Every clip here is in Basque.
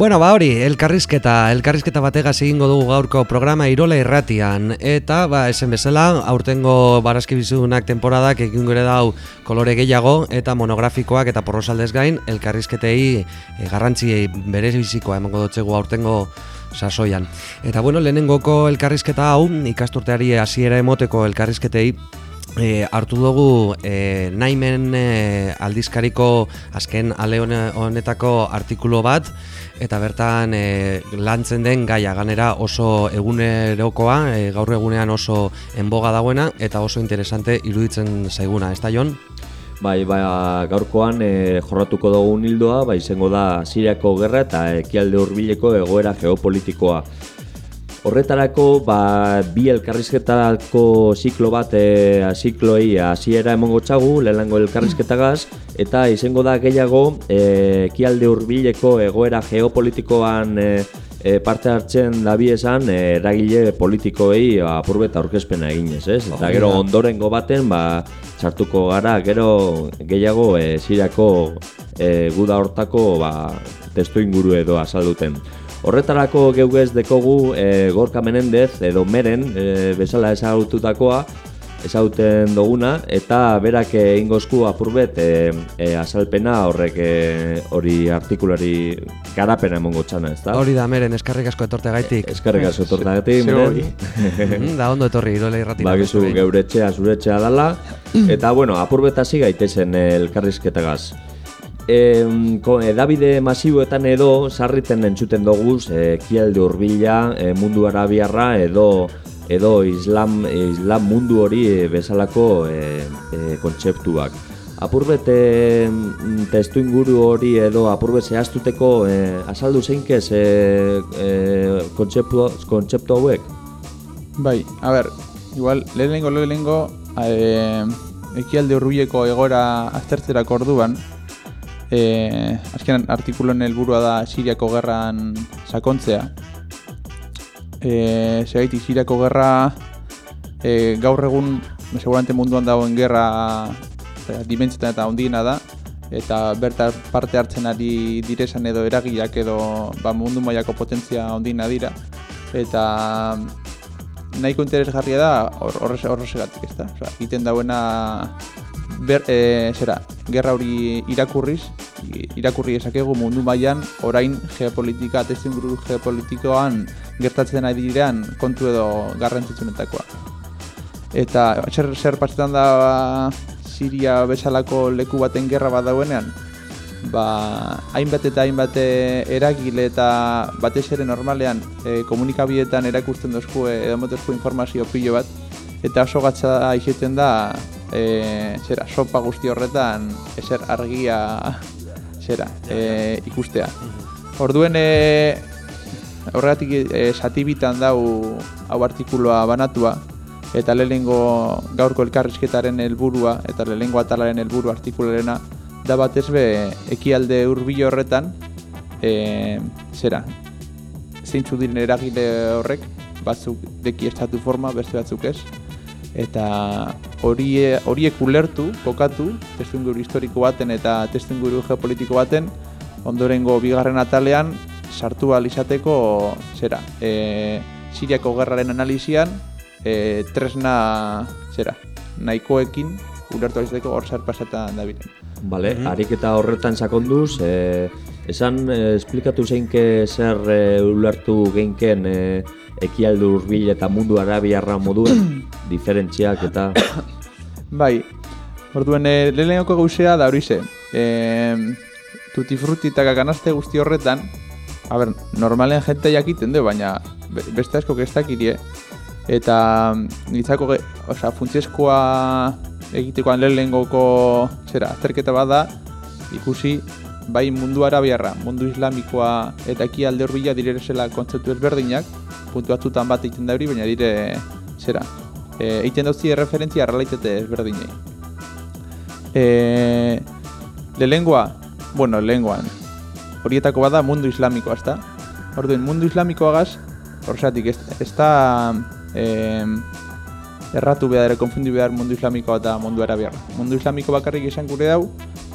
Bueno, ba hori, elkarrizketa, elkarrizketa bategaz egingo dugu gaurko programa Irola Irratian eta ba esen bezala, aurtengo Baraskibizunak temporadak egin gure dau kolore gehiago eta monografikoak eta porrosaldez gain elkarrizketei e, garrantzi berezizikoa emango dotzegu aurtengo sasoian. Eta bueno, lehenengoko elkarrizketa hau ikasturteari hasiera emoteko elkarrizketei E, hartu dugu e, naimen e, aldizkariko azken ale honetako artikulu bat eta bertan e, lantzen den gaia ganera oso egunerokoa, e, gaur egunean oso enboga dagoena eta oso interesante iruditzen zaiguna, ez da Jon? Bai, ba, gaurkoan e, jorratuko dugu hildoa, bai, izango da Siriako gerra eta ekialde hurbileko egoera geopolitikoa. Horretarako, ba, bi elkarrizketako ziklo bat, e, zikloei hasiera emongo txagu, lehenengo elkarrizketagaz, eta izango da gehiago, e, kialde hurbileko egoera geopolitikoan e, e, parte hartzen dabi esan, e, eragile politikoei ba, apurbeta aurkezpena eginez, ez? Eta gero ondorengo baten, ba, txartuko gara, gero gehiago e, zirako e, guda hortako ba, testu inguru edo azalduten. Horretarako geugez dekogu e, Gorka Menendez edo Meren e, bezala ezagututakoa ezauten duguna eta berak ingozku apurbet e, e, azalpena horrek e, hori artikulari garapena emongo txana, ez da? Hori da, Meren, eskarrik asko etorte gaitik. Eskarrik asko etorte gaitik, Meren. Mm, da, ondo etorri, irola irratik. Bagizu geure etxea, zure etxea dala. Eta, bueno, apurbet hasi gaitezen elkarrizketagaz edabide masiboetan edo sarriten entzuten dugu e, kialde urbila e, mundu arabiarra edo edo islam, islam mundu hori e, bezalako e, e, kontzeptuak. Apurbet e, testu inguru hori edo apurbet zehaztuteko e, azaldu zeinkez e, e, kontzeptu hauek? Bai, a ber, igual, lehenengo, lehenengo, e, ekialde urbileko egora aztertzerak orduan, e, azken artikuloen helburua da Siriako gerran sakontzea. E, Segaiti, Siriako gerra e, gaur egun seguramente munduan dagoen gerra e, dimentsietan eta ondiena da eta berta parte hartzen ari direzan edo eragiak edo ba, mundu mailako potentzia ondina dira eta nahiko interesgarria da horrezegatik ez da. iten dauena ber, e, zera, gerra hori irakurriz, irakurri esakegu mundu mailan orain geopolitika, testen guru geopolitikoan gertatzen ari direan kontu edo garrantzitsunetakoa. Eta zer, zer pasetan da Siria bezalako leku baten gerra bat dauenean, ba, hainbat eta hainbat eragile eta batez ere normalean e, komunikabietan erakusten dozku edo motozko informazio pilo bat, eta oso gatza aixeten da e, zera, sopa guzti horretan ezer argia zera, e, ikustea. Orduen e, horregatik e, satibitan dau hau artikuloa banatua eta lehenengo gaurko elkarrizketaren helburua eta lehenengo atalaren helburu artikularena da batez be ekialde hurbil horretan e, zera zeintzu diren eragile horrek batzuk deki estatu forma beste batzuk ez eta hori horiek ulertu, kokatu, testunguru historiko baten eta testunguru geopolitiko baten, ondorengo bigarren atalean, sartu izateko zera, e, Siriako gerraren analizian, e, tresna, zera, nahikoekin, ulertu alizateko hor zer pasetan da bilen. Bale, mm -hmm. harik eta horretan sakonduz, e, esan, e, esplikatu zeinke zer e, ulertu geinken e, ekialdu urbil eta mundu arabiarra moduen, diferentziak eta... bai, orduen e, eh, lehenenoko gauzea da hori ze. E, tuti frutti eta kakanazte guzti horretan, a ber, normalen jente jakiten du, baina beste asko ez dakirie. Eta nitzako, osea, funtzieskoa egitekoan lehen lehengoko zera, azterketa bat da, ikusi bai mundu arabiarra, mundu islamikoa eta eki alde horbila direzela kontzeptu ezberdinak, puntu batzutan bat egiten da hori, baina dire, zera, e, egiten dauzi referentzia realitate ezberdinei. E, lehengoa, bueno, lehengoan, horietako bada mundu islamikoa, ezta? Orduen, mundu islamikoagaz, horrezatik, ez, ez da e, erratu behar, ere konfundi behar mundu islamikoa eta mundu arabiarra. Mundu islamiko bakarrik izan gure dau,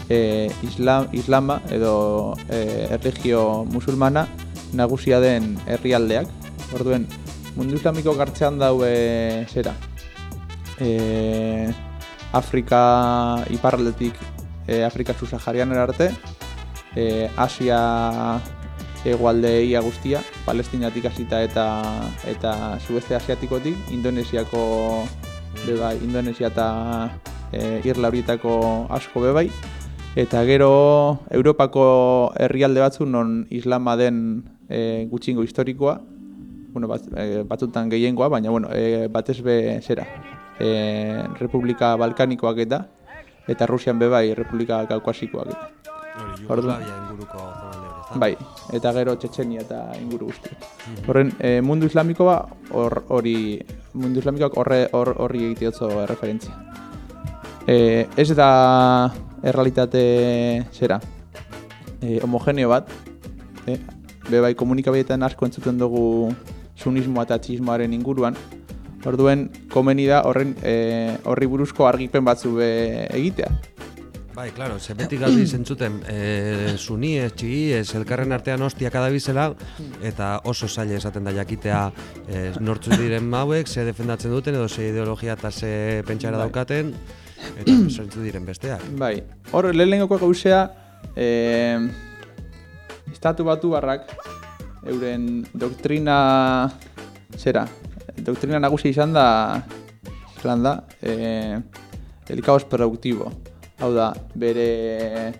e, islam, islama edo e, erregio musulmana nagusia den herrialdeak. Orduen, mundu islamiko gartzean dau e, zera. E, Afrika iparraldetik e, Afrika subsaharian arte, e, Asia egualde ia guztia, Palestinatik hasita eta eta Suezte Asiatikotik, Indonesiako bebai, Indonesia eta e, Irla horietako asko bebai, eta gero Europako herrialde batzu non islama den e, gutxingo historikoa, bueno, bat, e, batzutan gehiengoa, baina bueno, e, batez be zera, e, Republika Balkanikoak eta eta Rusian bebai Republika Kaukasikoak eta. Jugoslavia inguruko ezta? Bai, eta gero Txetxenia eta inguru guzti. Horren, e, mundu islamikoa hor- hori mundu islamikoak horre hor, horri egiteotzo referentzia. E, ez da errealitate zera e, homogeneo bat, e, be bai komunikabideetan asko entzuten dugu sunismoa eta txismoaren inguruan, Orduen, komeni da horren e, horri buruzko argipen batzu be egitea. Bai, claro, ze beti galdi zentzuten e, suni, ez txigi, ez elkarren artean hostiak adabizela, eta oso zaila esaten da jakitea e, nortzu diren mauek, ze defendatzen duten, edo ze ideologia eta ze pentsara Bai. daukaten, eta zentzu diren besteak. Bai, hor lehenengoko gauzea, e, estatu batu barrak, euren doktrina, zera, doktrina nagusia izan da, zelan da, e, el caos productivo. Hau da, bere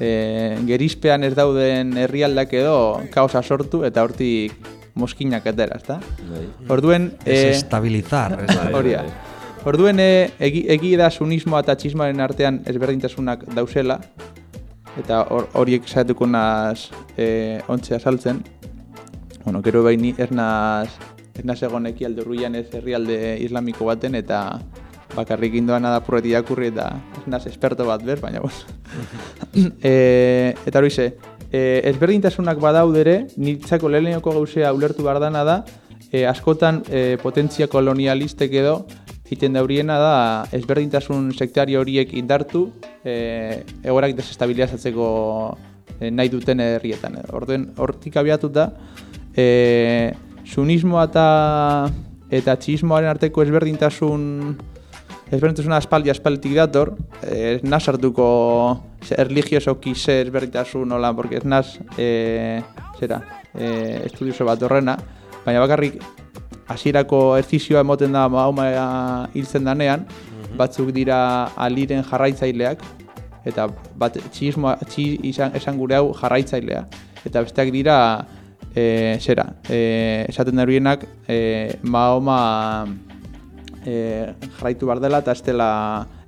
e, gerizpean ez dauden herrialdak edo kaosa sortu eta hortik moskinak atera, ezta? Bai. Orduen, e, Desestabilizar, ez da. Hori da. Orduen e, egi, egi da sunismoa eta txismoaren artean ezberdintasunak dausela eta hor- horiek saiatuko naz e, ontze azaltzen. Bueno, gero baini ez naz ez naz egon ekialde urruian ez herrialde islamiko baten eta bakarrik indoan adapurret irakurri eta naz esperto bat ber, baina bueno. e, eta hori ze, e, ezberdintasunak badaudere, nitzako leheneko gauzea ulertu behar dana da, e, askotan e, potentzia kolonialistek edo egiten dauriena da ezberdintasun sektario horiek indartu e, egorak desestabilizatzeko e, nahi duten herrietan. Orduen hortik abiatuta e, sunismoa eta eta txismoaren arteko ezberdintasun ezberdintasuna aspaldi aspalditik dator, ez naz hartuko erligiosoki ze ezberdintasun hola, porque ez naz, e, zera, e, estudioso bat horrena, baina bakarrik hasierako erzizioa emoten da Mahoma hiltzen danean, batzuk dira aliren jarraitzaileak, eta bat txismoa, txi izan, esan gure hau jarraitzailea, eta besteak dira e, zera, e, esaten da horienak e, Mahoma e, jarraitu behar dela eta ez dela,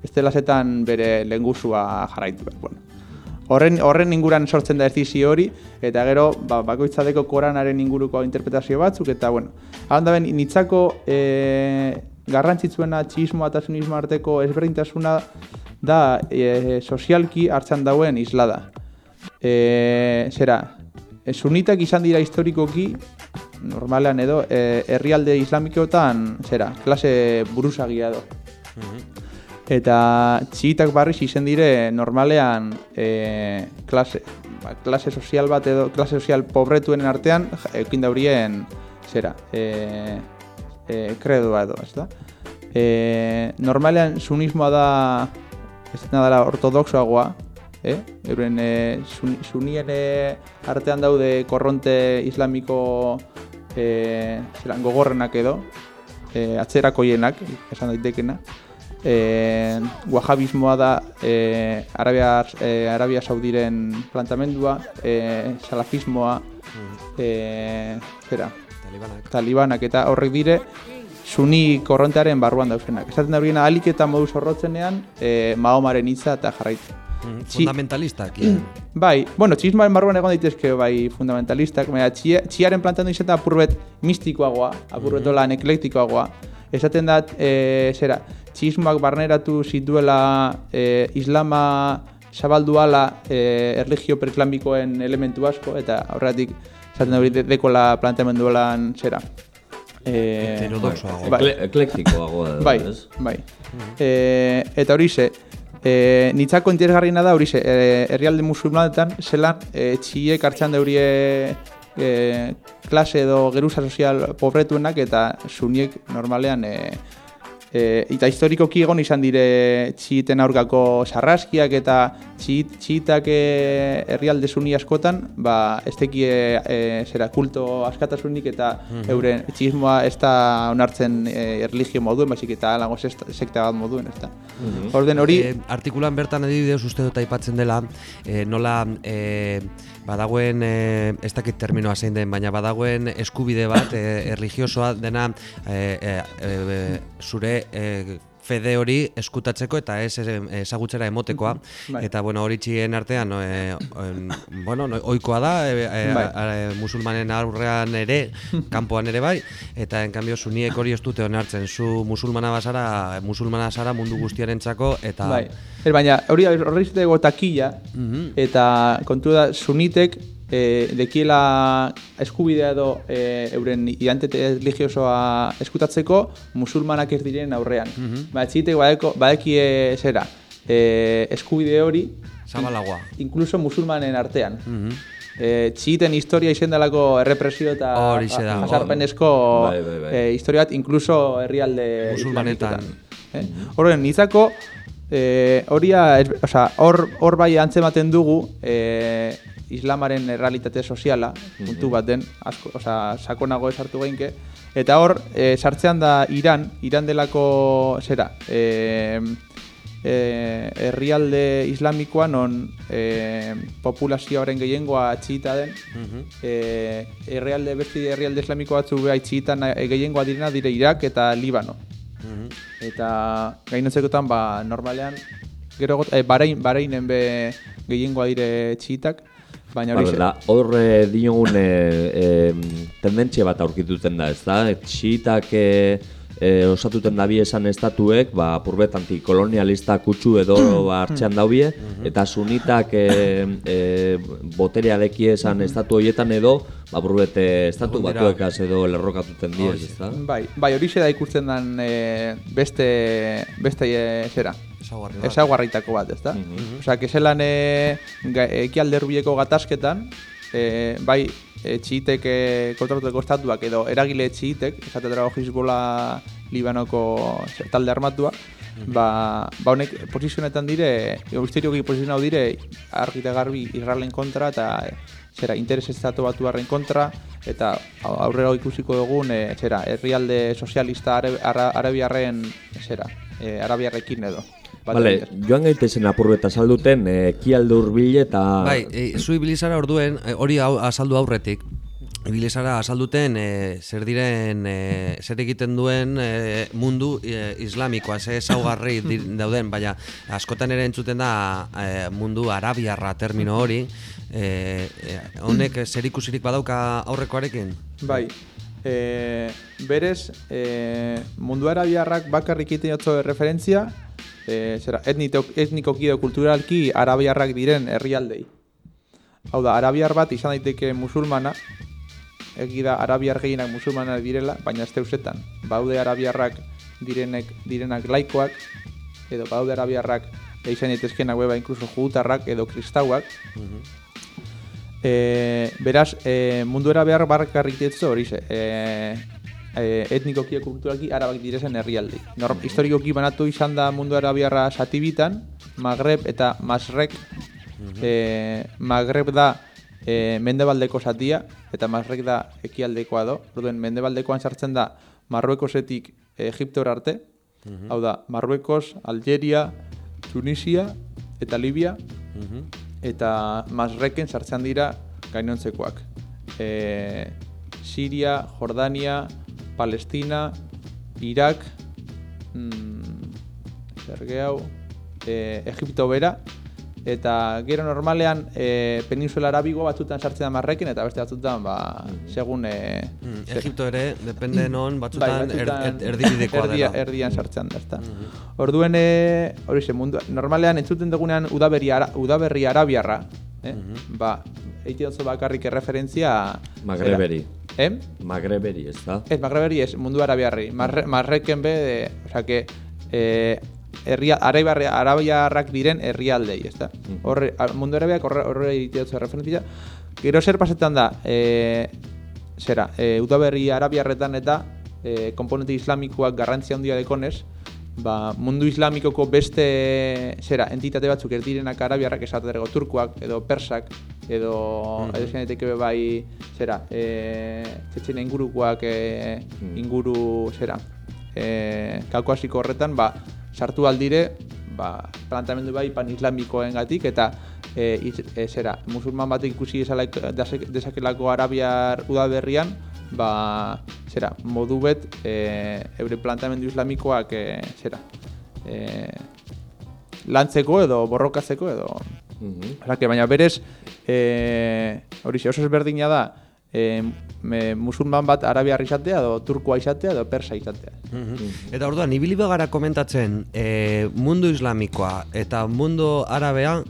ez dela zetan bere lengusua jarraitu behar. Bueno. Horren, horren inguran sortzen da erzizio hori, eta gero ba, bakoitzadeko koranaren inguruko interpretazio batzuk, eta bueno, hagan da ben, nitzako e, garrantzitsuena txismoa eta sunismo arteko ezberdintasuna da e, sozialki hartzan dauen islada. E, zera, e, sunitak izan dira historikoki, normalean edo, e, herrialde islamikoetan, zera, klase buruzagia edo. Eta txiitak barriz izen dire normalean e, klase, ba, klase sozial bat edo klase sozial pobretuenen artean eukin daurien zera, e, e, kredoa edo, ez da? E, normalean sunismoa da ez da dela ortodoxoagoa, eh? Euren e, sun, sunien artean daude korronte islamiko e, zelan, gogorrenak edo, e, atzerakoienak, esan daitekena. E, wahabismoa da e, Arabia, e, Arabia Saudiren plantamendua, e, salafismoa, e, zera, Talibanak. talibanak eta horrek dire suni korrontearen barruan dauzenak. Esaten da horiena alik eta modu zorrotzenean e, Mahomaren hitza eta Mhm, Txi- Fundamentalistak. Bai, bueno, txismoaren barruan egon daitezke bai fundamentalistak, baina txia, txiaren plantean izaten apurbet mistikoagoa, apurbet mm eklektikoagoa. Esaten da, e, zera, txismoak barneratu zituela e, islama zabalduala e, erligio perklamikoen elementu asko, eta horretik esaten da hori de- dekola planteamenduelan zera. E, Heterodoxoago. bai. Ekle, eklektikoagoa da, Bai, ez? bai. E, eta horixe, e, nitzako interesgarriena da horixe, e, herrialde musulmanetan, zelan e, txiek hartzen daurie e, klase edo geruza sozial pobretuenak eta suniek normalean e, e, eta historikoki egon izan dire txiiten aurkako sarraskiak eta txiit, txiitak e, herrialde suni askotan ba, ez tekie e, zera kulto askatasunik eta euren txismoa ez da onartzen e, erligio moduen, baizik eta alago sekta bat moduen, ez da. Orden hori, E, artikulan bertan adibidez uste dut aipatzen dela, e, nola e, badagoen, e, ez dakit terminoa zein den, baina badagoen eskubide bat e, erligiosoa dena e, e, zure e, fede hori eskutatzeko eta ez ezagutzera emotekoa Bai. eta bueno hori txien artean e, en, bueno no, ohikoa da e, Bai. a- a- musulmanen aurrean ere kanpoan ere bai eta en cambio suniek hori ez dute onartzen zu musulmana basara musulmana zara mundu guztiarentzako eta bai. Ez, baina hori horri zitego takila, Mhm. eta kontu da, sunitek e, dekiela eskubidea edo e, euren identitate religiosoa eskutatzeko musulmanak ez diren aurrean. Mhm. Ba, txitek badeko, badekie zera, e, eskubide hori, zabalagoa incluso musulmanen artean. Mhm. E, txiiten historia izen delako errepresio eta jasarpenezko Bai, bai, bai. e, historia bat, incluso herrialde Musulmanetan. Eh? Horren, nitzako, eh, horia, osea, hor, hor bai antzematen dugu eh, islamaren errealitate soziala, puntu bat den, asko, osea, sakonago esartu geinke, eta hor, eh, sartzean da Iran, Iran delako, zera, eh, herrialde islamikoa non eh, populazioaren gehiengoa txita den, Mhm. eh, herrialde beste herrialde islamiko batzu beha txitan eh, gehiengoa direna dire Irak eta Libano. Mhm. Eta gainotzekotan ba normalean gero got, eh, Bahrein Bahreinen be gehiengoa dire txitak, baina hori Vale, da, hor eh, diogun eh, eh, tendentzia bat aurkituten da, ez da? Txiitak eh, eh, osatuten dabi esan estatuek, ba, apurbet antikolonialista kutsu edo ba, hartzean daubie, eta sunitak eh, eh, boterea deki esan estatu horietan edo, ba, apurbet eh, estatu batuekaz edo lerrokatuten diez, ez da? Bai, bai hori da ikusten dan eh, beste beste eh, zera. Ezaugarri bat. Ezaguarritako bat, ezta? Osea, que zelan e, ekialde hurbileko gatazketan, e, bai e, txiitek e, kontrolatuko estatuak edo eragile txiitek, esatetara Hizbola Libanoko talde armatua, ba, ba honek posizionetan dire, historioki posizionau dire, argi eta garbi Israelen kontra eta e, zera, interes estatu batuaren kontra, eta aurrera ikusiko dugun, e, zera, herrialde sozialista arabi- ara, arabiarren, zera, e, arabiarrekin edo. Bat Vale, adibidez. joan gaitezen apurbet azalduten, eh, ekialde hurbil eta... Bai, e, zu ibilizara orduen, e, hori hau, azaldu aurretik. Ibilizara azalduten e, zer diren, e, zer egiten duen e, mundu e, islamikoa, ze ezaugarri dauden, baina askotan ere entzuten da e, mundu arabiarra termino hori. E, e, honek zer ikusirik badauka aurrekoarekin? Bai, e, berez, e, mundu arabiarrak bakarrik iten referentzia, e, zera, etnito, etnikoki edo kulturalki arabiarrak diren herrialdei. Hau da, arabiar bat izan daiteke musulmana, egi da arabiar gehienak musulmanak direla, baina ez teusetan. Baude arabiarrak direnek, direnak laikoak, edo baude arabiarrak izan daitezkenak beba inkluso judutarrak edo kristauak, E, beraz, e, mundu behar barkarrik ditzu hori ze. E, e, etnikoki eta kulturalki arabak direzen herrialdi. Norm, historikoki banatu izan da mundu arabiarra satibitan, Magreb eta Masrek. e, Magreb da e, mendebaldeko satia, eta Masrek da ekialdekoa do. Orduen, mendebaldekoan sartzen da Marruekosetik Egiptor arte. Hau da, Marruekos, Algeria, Tunisia eta Libia eta Masreken sartzen dira gainontzekoak. E, Siria, Jordania, Palestina, Irak, mm, zer gehiago, e, Egipto bera, eta gero normalean e, Peninsula Arabigo batzutan sartzen da marrekin, eta beste batzutan, ba, segun... E, Mm, Egipto ere, depende non, bai, batzutan er, batzutan er, erdibidekoa erdia, dela. erdian sartzen da, ezta. Orduen, e, hori ze, mundu, normalean entzuten dugunean udaberri, ara, udaberri arabiarra, eh? ba, eite dutzu bakarrik erreferentzia... Magreberi. zera, Eh? Magreberi, ez da? Ez, Magreberi ez, mundu arabiarri. Marre, marreken be, de, osea, que, eh, herria, arabiarri, arabiarrak diren herrialdei, ez da? Horre, a- mundu arabiak horre, horre egitea dutzu referentzia. Gero zer pasetan da, eh, zera, eh, udaberri arabiarretan eta eh, komponente islamikoak garrantzia handia dekonez, ba, mundu islamikoko beste zera, entitate batzuk ez direnak arabiarrak esatero turkoak edo persak edo edo zen daiteke be bai zera, e, txetxena ingurukoak e, inguru zera, e, kaukasiko horretan ba, sartu aldire ba, plantamendu bai pan islamikoengatik eta e, iz, e, zera, musulman batek ikusi desakelako arabiar udaberrian ba, zera, modu bet e, eure plantamendu islamikoak e, zera, e, lantzeko edo borrokatzeko edo. Osea, que baina berez, e, hori xe, oso ezberdina da, e, me, musulman bat arabiar izatea, edo turkoa izatea, edo persa izatea. Mhm. Eta orduan, ibili gara komentatzen e, mundu islamikoa eta mundu arabea,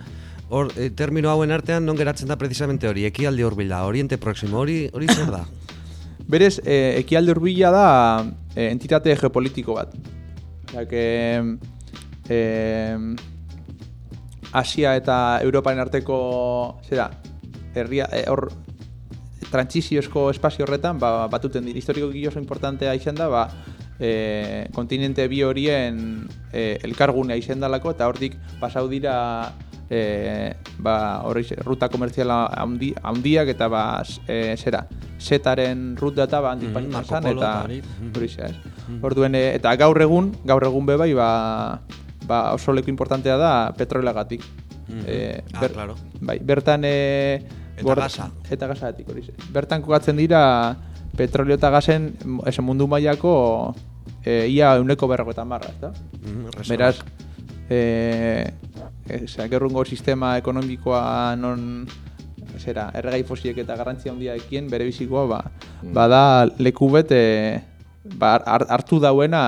hor, e, termino hauen artean non geratzen da precisamente hori, ekialde hurbila, oriente próximo, hori hori zer da? Berez, e, ekialde hurbila da e, entitate geopolitiko bat. Osea, que, e, Asia eta Europaren arteko, zera, herria, e, hor, trantsiziozko espazio horretan, ba, batuten dira. Historikoki oso importantea izan da, ba, e, kontinente bi horien e, elkargunea izan dalako, eta hortik pasau dira e, ba, hori, ruta komertziala handi, handiak, eta ba, e, zera, setaren ruta eta ba, handik Mhm, mm, Polo eta eta hori, mhm. ez. Orduen, e, eta gaur egun, gaur egun be bai, ba, ba oso leku importantea da petrolagatik. E, Ah, claro. Bai, bertan e, Eta gasa. Eta gasagatik hori. Bertan kokatzen dira petrolio eta gasen m- esan mundu mailako e, ia euneko berroko marra, ezta? Mhm, reservak. Beraz, e, e, zera, gerrungo sistema ekonomikoa non zera, erregai fosiek eta garrantzia handiakien bere bizikoa ba, bada leku bet e, ba, har- hartu dauena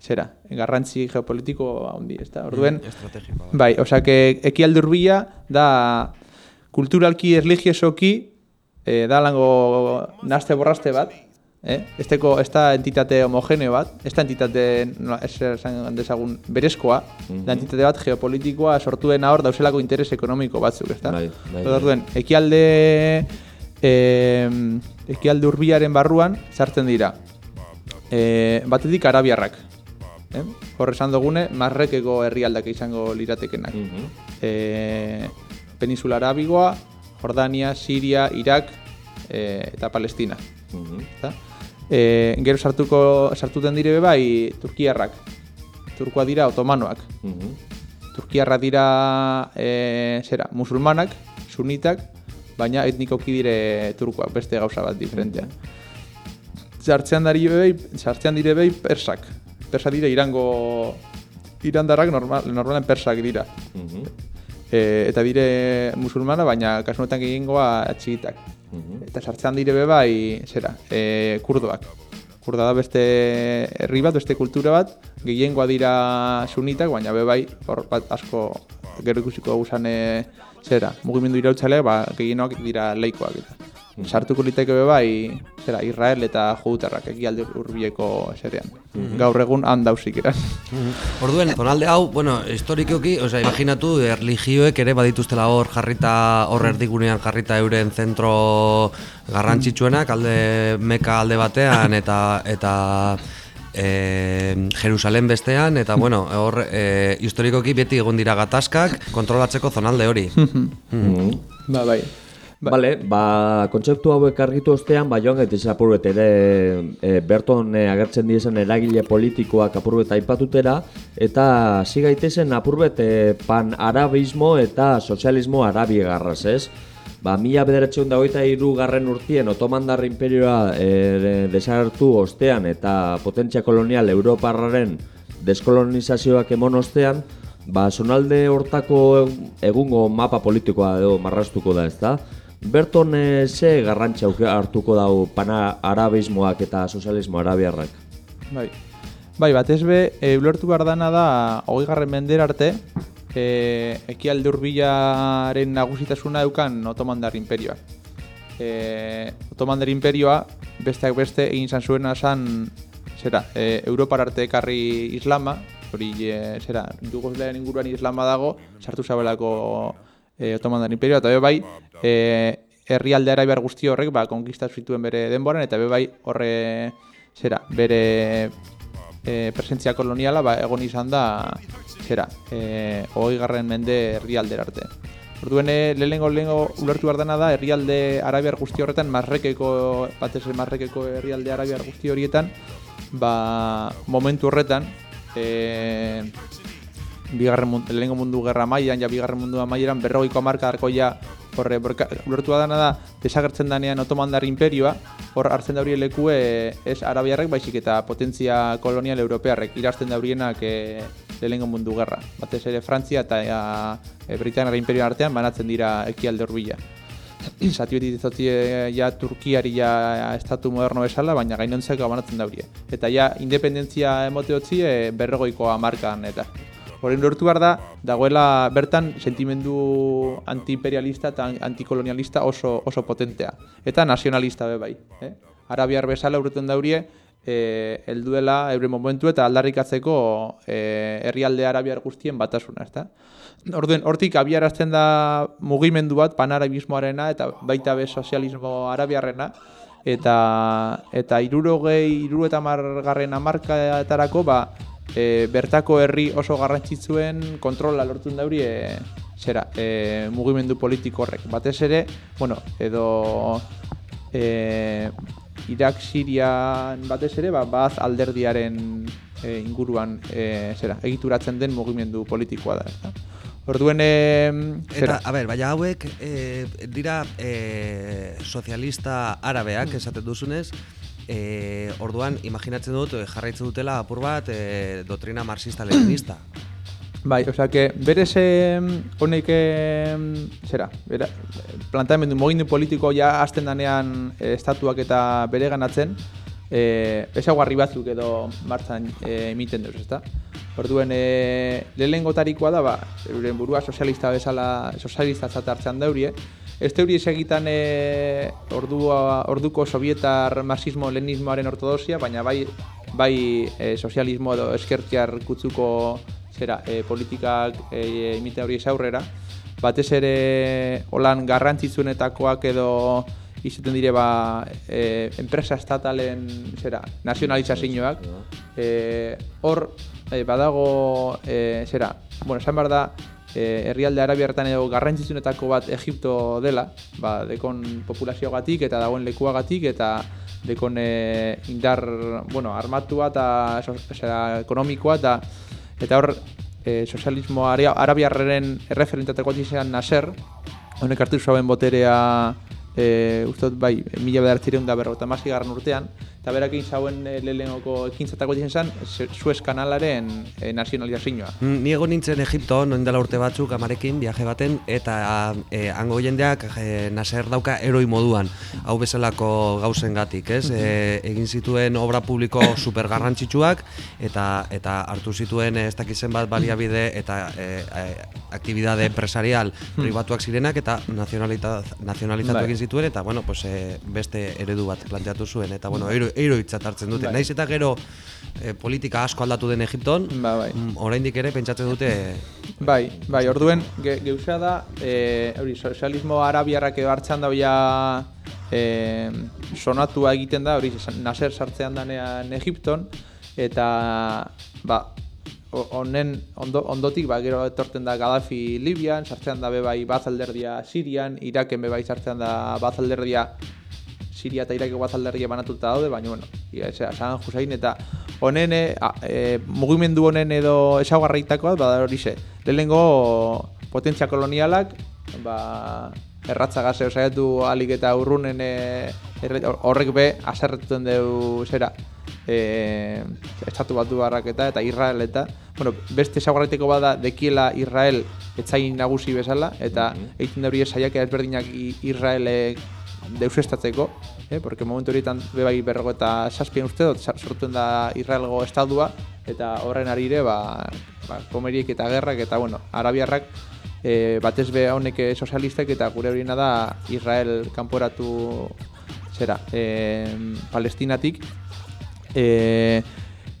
zera, garrantzi geopolitiko handi, ezta? Orduen, estrategikoa. Bai, osea, que ekialde hurbila da kulturalki erligiosoki eh, da lango naste borraste bat, eh? Esteko, ez da entitate homogeneo bat, ez da entitate, no, ez esan dezagun, berezkoa, da entitate bat geopolitikoa sortu dena hor dauselako interes ekonomiko batzuk, ez da? Bai, bai, Orduen, ekialde, eh, ekialde hurbilaren barruan sartzen dira, eh, batetik arabiarrak, eh? Hor esan dugune, marrekeko herrialdak izango liratekenak. Mhm. E, Peninsula Arabigoa, Jordania, Siria, Irak e, eta Palestina. Mhm. Ezta? E, gero sartuko sartuten dire bai Turkiarrak. Turkoa dira otomanoak. Mhm. Turkiarra dira e, zera, musulmanak, sunitak, baina etnikoki dire turkoak, beste gauza bat diferentea. Sartzean dari behi, sartzean dire behi persak. Persa dire irango irandarrak normal, normalen persak dira. Mhm. E, eta dire musulmana, baina kasu honetan gehiengoa Mhm. Eta sartzean dire be bai, zera, e, kurdoak. Kurda da beste herri bat, beste kultura bat, gehiengoa dira sunitak, baina be bai, hor bat asko gero ikusiko guzan e, zera, mugimendu irautzaleak, ba, gehienoak dira leikoak eta. Sartuko liteke be bai, zera, Israel eta judutarrak egialde hurbileko eserean. Gaur egun handausik eran. Mhm. Orduen, zonalde hau, bueno, historikoki, osea, imaginatu, erligioek ere badituztela hor jarrita, hor erdigunean jarrita euren zentro garrantzitsuenak, alde Meka alde batean, eta eta e, Jerusalem bestean, eta bueno, hor e, historikoki beti egon dira gatazkak kontrolatzeko zonalde hori. Mhm. ba, bai. Ba- Bale, ba, kontzeptu hauek argitu ostean, ba, joan gaitez apurbet ere e, berton e, agertzen diesen eragile politikoak apurbet aipatutera, eta hasi gaitezen apurbet e, pan-arabismo eta sozialismo arabiegarraz, ez? Ba, mila bederatxeun da hogeita iru garren urtien Otomandar imperioa e, desagertu ostean eta potentzia kolonial Europarraren deskolonizazioak emon ostean, ba, zonalde hortako egungo mapa politikoa edo marrastuko da, ezta? Berton e, ze garrantza hartuko dau pana arabismoak eta sozialismo arabiarrak? Bai, bai batez be, e, ulertu behar dana da, hogei garren mender arte, e, ekialde urbilaren nagusitasuna eukan Otomandar imperioa. E, Otomandar imperioa, besteak beste, egin zan zuena zan, zera, e, Europar arte ekarri islama, hori, e, zera, Jugoslean inguruan islama dago, sartu zabelako e, Otomandar imperioa, eta bai, e, herrialde arabiar guzti horrek, ba, konkistaz zituen bere denboran, eta bai, horre, zera, bere e, presentzia koloniala ba, egon izan da zera, e, hogei garren mende herrialder arte. Orduen, lehenengo lehenengo ulertu behar dena da, herrialde arabiar guzti horretan, marrekeko, batez marrekeko herrialde arabiar guzti horietan, ba, momentu horretan, e, bigarren mundu, lehenengo mundu gerra maian, ja bigarren mundu maieran, berrogeiko amarka darko ja, horre, ulertu dana da, desagertzen danean otomandar imperioa, hor hartzen da leku e, ez arabiarrek baizik eta potentzia kolonial europearrek irazten da horienak e, lehenengo mundu gerra. Batez ere Frantzia eta e, Britania imperio artean banatzen dira ekialde horbila. Zati beti dizotzi e, ja Turkiari ja estatu moderno esala, baina gainontzeko banatzen da horie. Eta ja independentzia emote hotzi e, berrogoiko amarkan eta. Horren lortu behar da, dagoela bertan sentimendu antiimperialista eta antikolonialista oso, oso potentea. Eta nazionalista be bai. Eh? Arabiar bezala urten daurie, eh, elduela eure momentu eta aldarrikatzeko eh, herrialde arabiar guztien batasuna. Ezta? Orden, hortik abiarazten da mugimendu bat panarabismoarena eta baita be sozialismo arabiarrena eta eta irurogei, iru eta margarren amarkaetarako ba, e, bertako herri oso garrantzitsuen kontrola lortun dauri e, zera, e, mugimendu politiko horrek. Batez ere, bueno, edo e, Irak Sirian batez ere, ba, baz alderdiaren e, inguruan e, zera, egituratzen den mugimendu politikoa da. Orduen, e, Eta, a ber, baina hauek e, dira e, sozialista arabeak, esaten duzunez, e, orduan, imaginatzen dut, eh, jarraitzen dutela apur bat e, dotrina marxista-leninista. Bai, osea, que berez honek, zera, bera, plantamendu, mogindu politiko ja azten danean estatuak eta bere ganatzen, e, ezaguarri batzuk edo martzan e, emiten duz, ezta? Orduen, e, lehen gotarikoa da, ba, euren burua sozialista bezala, sozialista zatartzen daurie, Ez teori esegitan e, ordua, orduko sovietar marxismo-leninismoaren ortodoxia, baina bai, bai e, sozialismo edo eskertiar kutzuko zera, e, politikak e, imite hori aurrera. Batez ere holan garrantzitsunetakoak edo izaten dire ba, e, enpresa estatalen zera, nazionalizazioak. E, hor e, badago e, zera, bueno, esan behar da, e, herrialde arabiartan edo garrantzitsunetako bat Egipto dela, ba, dekon populazioagatik eta dagoen lekuagatik eta dekon e, indar bueno, armatua eta ekonomikoa eta eta hor e, sozialismo arabiarren erreferentateko izan Nasser, honek hartu zuen boterea e, ustot bai, mila bedartzireun da berrota garran urtean, eta berak egin zauen e, lehenoko ekintzatako dizen zen, Suez kanalaren e, nazionalizazioa. Mm, ni egon nintzen Egipto, noin dela urte batzuk amarekin, viaje baten, eta e, hango jendeak e, naser dauka eroi moduan, hau bezalako gauzen gatik, ez? E, egin zituen obra publiko super garrantzitsuak, eta eta hartu zituen ez dakizen bat baliabide eta e, e, aktibidade empresarial pribatuak zirenak, eta nazionalizatu bai. egin zituen, eta bueno, pues, e, beste eredu bat planteatu zuen, eta bueno, eiro hartzen dute. Bai. Naiz eta gero e, politika asko aldatu den Egipton, ba, bai. Mm, oraindik ere pentsatzen dute... Bai, bai, orduen, ge, geuza da, e, hori, sozialismo arabiarrak edo hartzen da ja e, sonatua egiten da, hori, naser sartzean danean Egipton, eta, ba, honen ondo, ondotik ba, gero etorten da Gaddafi Libian, sartzean da bebai bazalderdia Sirian, Iraken bebai sartzean da bazalderdia Siria eta Irak bazalderria banatuta daude, baina bueno, San Jusain eta honen e, mugimendu honen edo esaugarraitakoa bada hori ze. Lehenengo potentzia kolonialak ba, erratzagaz saiatu alik eta urrunen e, erre- horrek be aserretuten dugu zera e, estatu batu barrak eta eta Israel eta bueno, beste zagarriteko bada dekiela Israel etzain nagusi bezala eta egiten da hori saiak ezberdinak Israelek deusestatzeko, eh? porque momentu horietan bebai berrogo eta saspien uste dut sortuen da Israelgo estadua eta horren arire ba, ba, komeriek eta gerrak eta bueno, arabiarrak e, batez be honek eh, sozialistek eta gure horiena da Israel kanporatu zera, e, palestinatik e,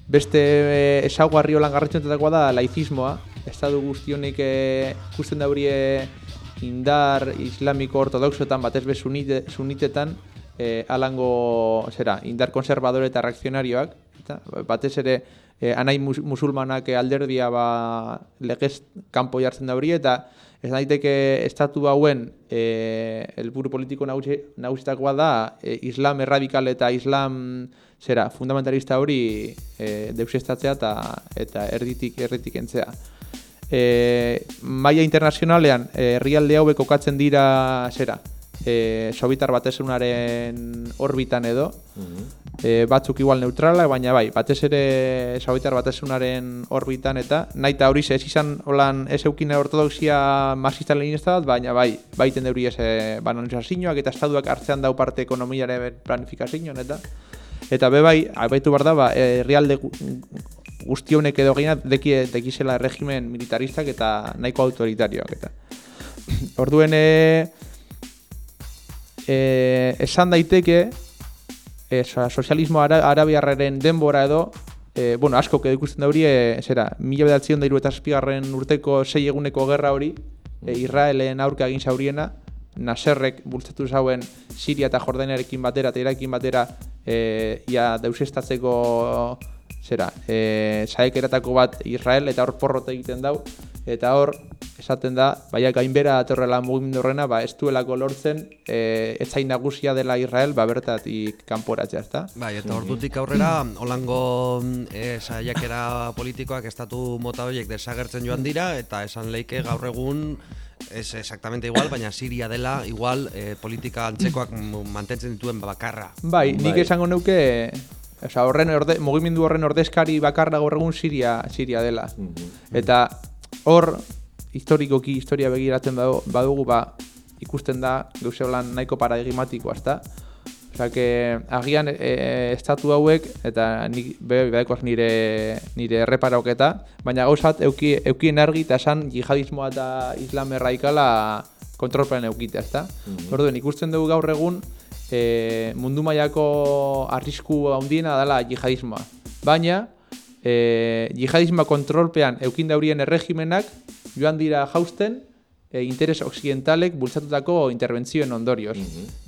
beste e, esaugarri holan garrantzitutakoa da laizismoa estadu guztionik e, ikusten da hori e, indar islamiko ortodoxoetan batez be sunite, sunitetan e, alango zera, indar konservadore eta reakzionarioak eta batez ere e, anai mus, musulmanak alderdia ba, legez kanpo jartzen da hori eta ez daiteke estatu hauen e, helburu politiko nagusi, nagusitakoa da e, islam erradikal eta islam zera fundamentalista hori e, deusestatzea eta eta erditik erditik entzea. E, maila internazionalean e, herrialde hauek kokatzen dira zera? E, sobitar batesunaren orbitan edo. E, batzuk igual neutrala, baina bai, batez ere sobitar batesunaren orbitan eta nahi eta hori ez izan holan ez eukine ortodoxia marxista leninista bat, baina bai, baiten deuri ez bananizazioak eta estatuak hartzean dau parte ekonomiaren planifikazioan eta eta be bai, abaitu behar da, ba, herrialde gu- guztionek edo gina deki, dekizela regimen militaristak eta nahiko autoritarioak eta. Orduen e, e, esan daiteke e, so- sozialismo ara, arabiarraren denbora edo e, bueno, asko edo ikusten da hori, e, zera, mila bedatzion da eta zazpigarren urteko sei eguneko gerra hori, e, Israelen aurka egin zauriena, Naserrek bultzatu zauen Siria eta Jordaniarekin batera eta Irakin batera e, ia deusestatzeko zera, e, saekeratako bat Israel eta hor porrot egiten dau eta hor esaten da, baina gainbera atorrela mugimendu horrena, ba, ez duelako lortzen e, etzain nagusia dela Israel, ba, bertatik kanporatzea, ezta? Bai, eta ordutik aurrera, holango e, saiakera politikoak estatu mota horiek desagertzen joan dira, eta esan leike gaur egun ez exactamente igual, baina Siria dela igual e, politika antzekoak m- mantentzen dituen bakarra. Bai, nik Bai. esango nuke, osea, horren orde, mugimendu horren ordezkari bakarra gaur egun Siria, Siria dela. Eta hor, historikoki, historia begiratzen badu- badugu, ba, ikusten da, gauze holan nahiko paradigmatikoa, ezta? Osea, que agian e, estatu hauek, eta nik be, bedakoaz nire, nire erreparoketa, baina gauzat euki, eukien argi eta esan jihadismoa eta islam erraikala kontrolpean eukitea, ezta? Orduan, ikusten dugu gaur egun, e, mundu mailako arrisku handiena dela jihadismoa. Baina, e, jihadismoa kontrolpean eukin daurien erregimenak joan dira jausten e, interes occidentalek bultzatutako interbentzioen ondorioz.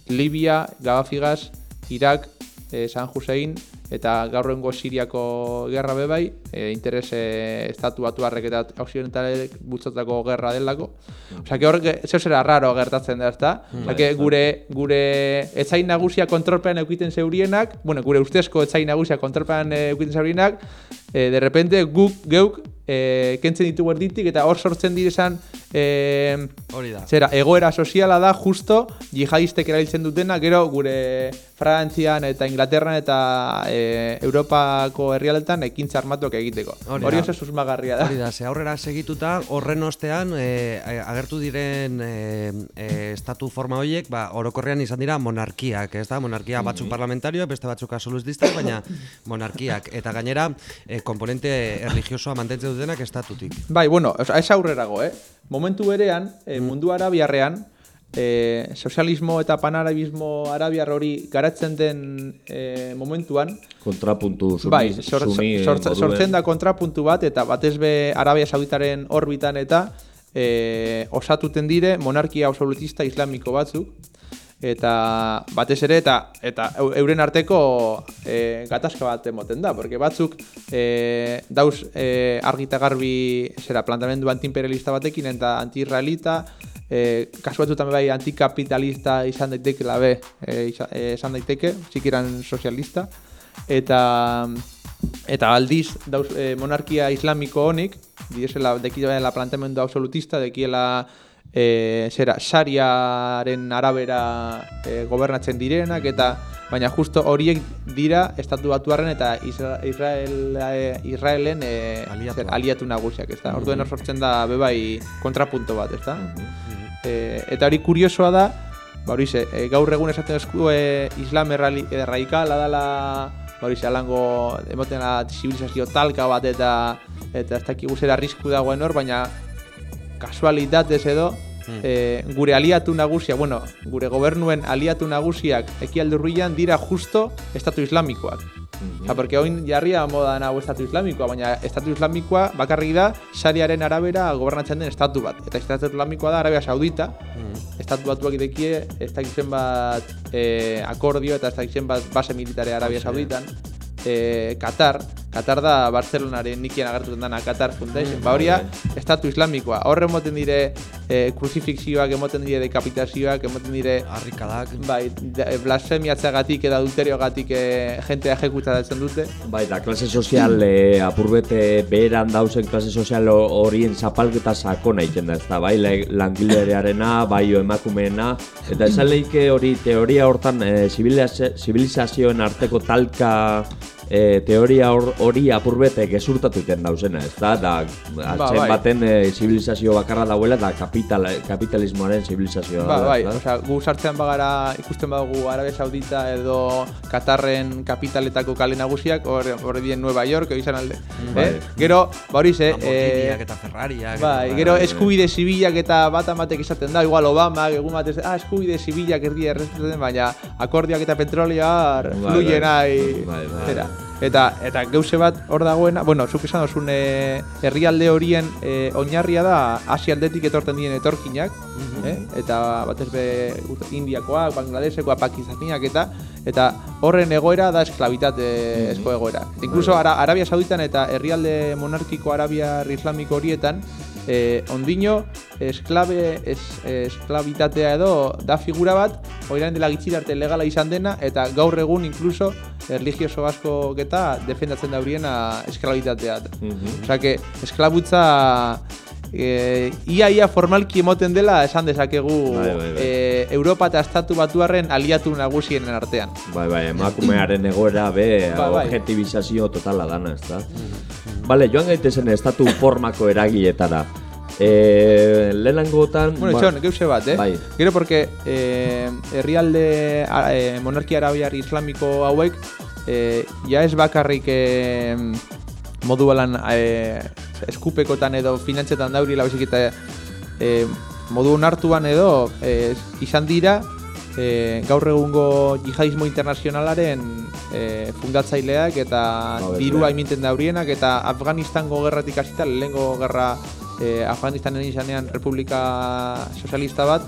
Libia, Gaddafigas, Irak, e, San Hussein eta gaur egungo Siriako gerra bebai, e, interes e, estatu batuarrek eta occidentalek bultzatutako gerra delako. Osea, que horrek zeu zera raro gertatzen da, ezta? Osea, que gure, gure etzain nagusia kontrolpean eukiten zeurienak, bueno, gure ustezko etzain nagusia kontrolpean eh, eukiten zeurienak, e, de repente guk, geuk, e, kentzen ditugu erditik eta hor sortzen direzan e, Hori da. Zera, egoera soziala da justo jihadistek erabiltzen dutena, gero gure Frantzian eta Inglaterran eta e, Europako herrialdetan ekintza armatuak egiteko. Hori Hori oso susmagarria da. Hori da, ze aurrera segituta, horren ostean, e, agertu diren e, e, estatu forma horiek, ba, orokorrean izan dira monarkiak, ez da? Monarkia batzuk parlamentarioak, beste batzuk absolutistak, baina monarkiak. Eta gainera, e, komponente religiosoa mantentzen dutenak estatutik. Bai, bueno, ez aurrerago, eh? Momentu berean, eh, mundu arabiarrean, eh, sozialismo eta panarabismo arabiar hori garatzen den eh, momentuan, Kontrapuntu suni, bai, sor, suni, sor, moduen. sortzen da kontrapuntu bat eta batez be Arabia Sauditaren orbitan eta e, osatuten dire monarkia absolutista islamiko batzuk eta batez ere eta eta eu- euren arteko e, gatazka bat emoten da, porque batzuk e, dauz e, argi eta garbi zera plantamendu antiimperialista batekin eta anti-israelita e, kasu batzutan bai antikapitalista izan daiteke labe e, izan daiteke, txikiran sozialista. Eta eta aldiz dauz, e, monarkia islamiko honik diesela dekiela planteamendu absolutista dekiela e, zera, sariaren arabera e, gobernatzen direnak, eta baina justo horiek dira estatu batuarren eta Isra Israel, e, Israelen e, Aliatua. zer, aliatu nagusiak, ez da? Orduen hor sortzen da bebai kontrapunto bat, ez da? E, eta hori kuriosoa da, ba hori ze, e, gaur egun esaten esku e, islam errali, e, radikala dela, ba hori alango, emoten zibilizazio talka bat eta eta ez dakigu zer arrisku dagoen hor, baina kasualitatez edo, e, gure aliatu nagusia, bueno, gure gobernuen aliatu nagusiak ekialde hurbilan dira justo estatu islamikoak. Osa, porque oin jarria moda nago estatu islamikoa, baina estatu islamikoa bakarrik da sariaren arabera gobernatzen den estatu bat. Eta estatu islamikoa da Arabia Saudita, estatu batuak idekie, ez dakitzen bat e, akordio eta ez dakitzen bat base militare Arabia Sauditan. E, Qatar, Qatar da Barcelonaren nikien agertuten dana Qatar Foundation. Ba horia, estatu islamikoa. Horre emoten dire e, kruzifixioak, emoten dire dekapitazioak, emoten dire Harrikadak. bai, de- blasfemiatzeagatik eta adulterioagatik e, jentea ejekutatzen dute. Bai, da klase sozial e, apurbete beheran dauzen klase sozial ho- horien zapalketa sakona egiten da, ez bai, le- langilearearena, bai emakumeena, eta esan lehike hori teoria hortan e, zibilizazio- zibilizazioen arteko talka e, teoria hor- hori apurbete gezurtatuten dauzena, ez da, da, atzen bai. baten e, zibilizazio bakarra dauela, da kapital, kapitalismoaren zibilizazioa Ba, da, bai, osea, gu sartzean bagara ikusten badugu Arabia Saudita edo Katarren kapitaletako kale nagusiak, hor hor dien Nueva York, edo izan alde. Bai. Eh? Gero, ba hori ze, eh, eta Ferrariak. Bai, eta- gero eskubide zibilak eta bat amatek izaten da, igual Obama, egun batez, ah, eskubide zibilak erdi errespetatzen, baina akordioak eta petrolioa Bai, fluye bai. nahi. Bai, bai. Eta, eta geuse bat hor dagoena, bueno, zuk esan dozun e, herrialde horien e, oinarria da Asia aldetik etorten diren etorkinak, eh? eta batez be Indiakoak, Bangladesekoak, Pakistaniak eta eta horren egoera da esklabitate esko egoera. Eta Incluso Ara, Arabia Sauditan eta herrialde monarkiko Arabia Islamiko horietan eh, ondino esklabe es, esklabitatea edo da figura bat orain dela gitxira arte legala izan dena eta gaur egun incluso religioso asko eta defendatzen dauriena esklabitatea. Mhm. Osea que esklabutza e, ia ia formalki emoten dela esan dezakegu Bai, bai, bai. eh, Europa eta Estatu Batuarren aliatu nagusienen artean. Bai, bai, emakumearen egoera be Ba, bai. objektibizazio totala dana, ez da? Bale, joan gaitezen estatu formako eragiletara. E, lehenangotan... Bueno, ba- itxon, geuse bat, eh? Bai. Gero, porque eh, herrialde eh, monarkia arabiar islamiko hauek eh, ja ez bakarrik eh, modu balan eh, eskupekotan edo finantzetan dauriela baizik eta eh, modu onartuan edo eh, izan dira eh, gaur egungo jihadismo internazionalaren eh, fundatzaileak eta Babesleak. dirua iminten daurienak eta Afganistango gerratik hasita lehengo gerra eh, Afganistanen izanean Republika Sozialista bat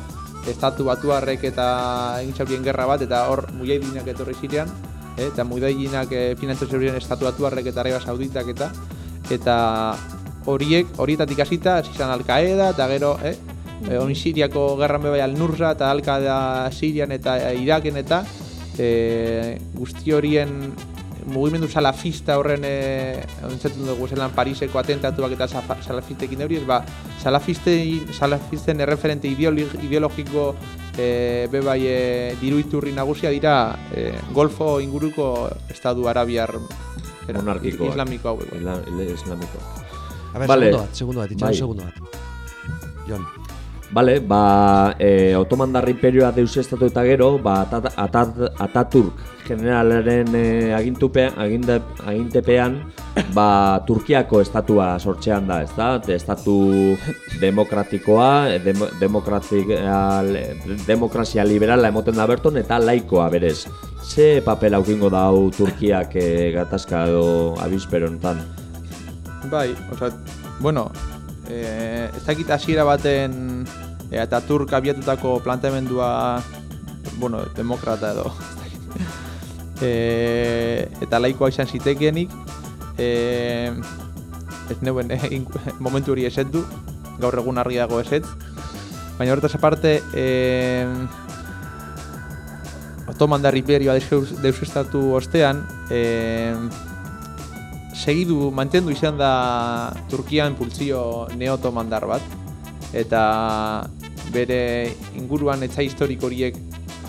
estatu batuarrek eta egin zaurien gerra bat eta hor mujaidinak etorri zirean eta mujaidinak eh, finantzo zeurien estatu batuarrek eta Arabia Sauditak eta eta horiek horietatik hasita hasi izan Al-Qaeda eta gero eh, eh, oin Siriako gerran bebai Al-Nurra eta Al-Qaeda Sirian eta eh, Iraken eta eh, guzti horien mugimendu salafista horren e, ontzetzen dugu zelan Pariseko atentatuak eta salafistekin hori, ez ba, salafisten, salafisten erreferente ideologiko e, bebai e, diru iturri nagusia dira e, Golfo inguruko estadu arabiar era, Monarkikoak. islamiko islamiko. A ver, Vale. segundo bat, segundo bat, itxaron Bai. segundo bat. Jon. Bale, ba, e, Otomandar Imperioa deus estatu eta gero, ba, Atat, Atat, Ataturk generalaren e, agintupean, aginde, agintepean, ba, Turkiako estatua sortzean da, ez da? Estatu demokratikoa, e, demo, demokrazia, demokrazia liberala emoten da berton, eta laikoa berez. Ze papel aukingo da hau Turkiak e, gatazka edo abispero honetan? Bai, osea, bueno, eh, ez dakit hasiera baten eh, eta Turk abiatutako planteamendua, bueno, demokrata edo, eh, eta laikoa izan zitekeenik, eh, ez neuen inku- momentu hori esetu, gaur egun argi dago esetz, baina horretaz aparte, eh, Otomandar Imperioa deus, deus estatu ostean, eh, segidu mantendu izan da Turkian pultzio neotomandar bat eta bere inguruan etza historiko horiek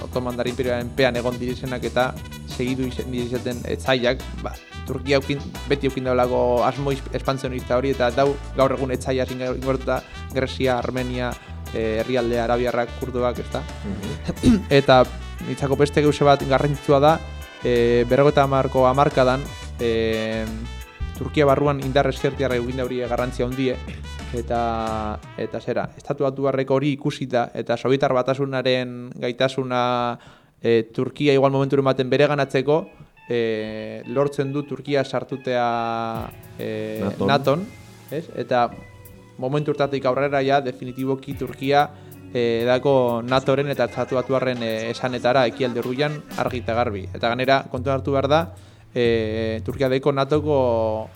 Otomandar Imperioaren pean egon direzenak eta segidu direzaten etzaiak, ba, Turkia aukin, beti aukin daulako asmo espantzionista hori eta dau gaur egun etzaia ingortuta Grecia, Armenia, eh, herrialde arabiarrak, kurduak, ez da? eta nitzako beste geuse bat garrantzitsua da, e, berrogeta marko amarkadan, e, Turkia barruan indar eskertiarra egin hori garrantzia hundie, eta eta zera, estatu batu hori ikusita, eta sobietar batasunaren gaitasuna e, Turkia igual momentu ematen bere ganatzeko, e, lortzen du Turkia sartutea e, Naton, Naton ez? eta momentu urtatik aurrera ja definitiboki Turkia e, dako NATOren eta estatu batuaren e, esanetara ekialde ruian argi eta garbi. Eta ganera, kontu hartu behar da, e, Turkia daiko NATOko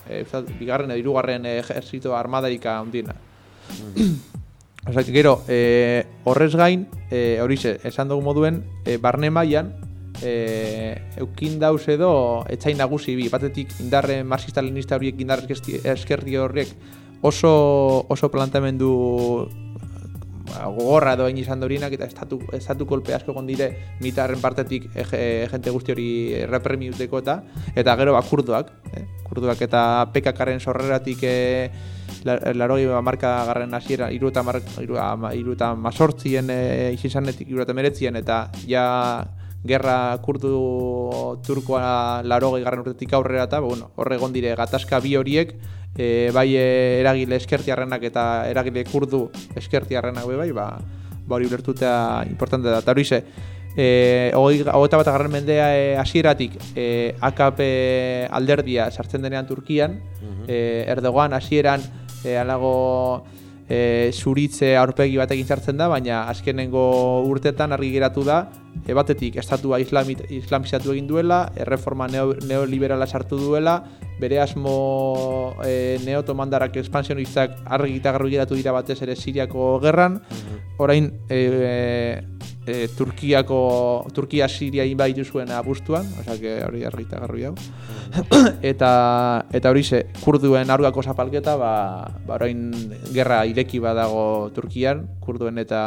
e, bigarren edo irugarren ejerzito armadarika ondina. Osa, gero, e, horrez gain, e, hori ze, esan dugu moduen, e, barne mailan, e, eukin dauz edo etzain nagusi bi, batetik indarre marxista-leninista horiek indarre eskerri horrek oso, oso plantamendu ba, gogorra edo egin izan dorinak eta estatu, estatu kolpe asko gondire mitarren partetik e, jente guzti hori repremi uteko eta eta gero ba, kurduak eh? kurduak eta pekakaren sorreratik e, laroi marka garren hasiera iru eta, mar, iru, eta mazortzien e, izanetik iru eta meretzien eta ja gerra kurdu turkoa larogei garren urtetik aurrera eta bueno, horre gondire gatazka bi horiek e, bai e, eragile eskertiarrenak eta eragile kurdu eskertiarrenak be bai, ba, ba hori ulertutea importante da. Eta hori ze, e, hogeta bat agarren mendea e, asieratik e, AKP alderdia sartzen denean Turkian, mm Erdogan asieran e, alago e, zuritze aurpegi batekin sartzen da, baina azkenengo urtetan argi geratu da, e, batetik estatua islamit, islamizatu egin duela, erreforma neo, neoliberala sartu duela, bere asmo e, neotomandarak ekspansionistak argi eta geratu dira batez ere Siriako gerran, mhm. orain e, e, Turkiako Turkia Siria inbaitu zuen abuztuan, osea que hori argita garru hau. eta eta hori ze kurduen argako zapalketa, ba, ba orain gerra ireki badago Turkian, kurduen eta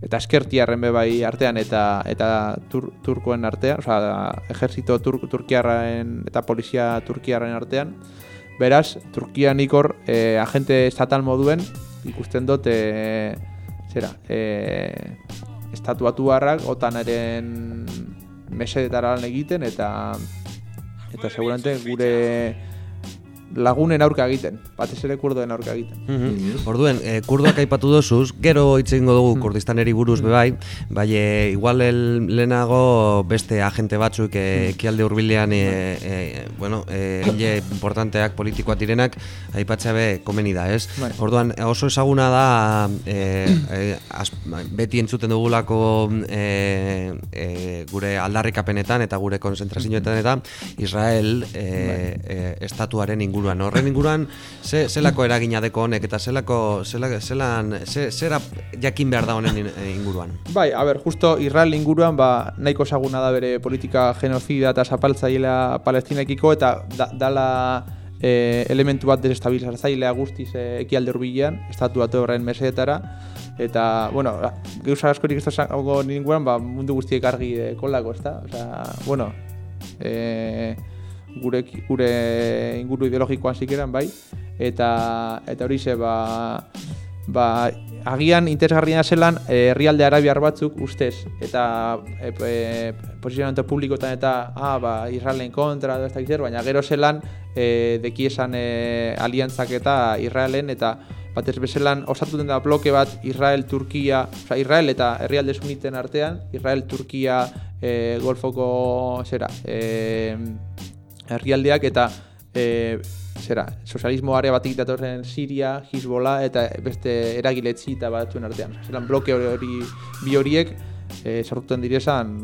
eta eskertiarren bai artean eta eta tur, turkoen artean, osea, ejertzito tur, turkiarren eta polizia turkiarren artean. Beraz, Turkian ikor e, agente estatal moduen ikusten dut e, zera, e, estatuatu harrak otanaren mesedetara lan egiten eta eta seguramente gure lagunen aurka egiten, batez ere kurdoen aurka egiten. Mm Orduen, e, kurdoak aipatu dozuz, gero hitz egingo dugu Kurdistaneri buruz bebai, bai, e, igual el, lehenago beste agente batzuk e, ekialde hurbilean e, e, bueno, e, importanteak politikoak direnak aipatzea be komeni da, ez? Bai. Orduan, oso ezaguna da e, e, beti entzuten dugulako e, e, gure aldarrikapenetan eta gure konzentrazioetan eta Israel e, e, estatuaren inguruan inguruan. Horren inguruan, ze, zelako eragina deko honek eta zelako, zela, zelan, ze, zera jakin behar da honen eh, inguruan? Bai, a ber, justo Israel inguruan, ba, nahiko saguna da bere politika genozida eta zapaltzailea palestinekiko eta da, dala e, elementu bat desestabilizatzailea guztiz e, ekialde urbilean, estatu bat horren meseetara, eta, bueno, geuza askorik ez da ninguan, ba, mundu guztiek argi e, kolako, ez da? Osa, bueno, e, gure gure inguru ideologikoan sikeran bai? Eta eta hori ze ba ba agian interesgarria zelan eh, herrialde arabiar batzuk ustez. Eta e, e, posizionamentu publikoetan eta ah ba Israelen kontra edo ez da baina gero zelan e, deki esan e, aliantzak eta Israelen eta batez bezelan osatu den da bloke bat Israel, Turkia, oza, Israel eta herrialde suniten artean, Israel, Turkia, e, Golfoko, zera, e, herrialdeak eta e, zera, sozialismo area batik datorren Siria, Hezbollah eta beste eragiletzi eta batzuen artean. Zeran bloke hori bi horiek e, sortuten direzan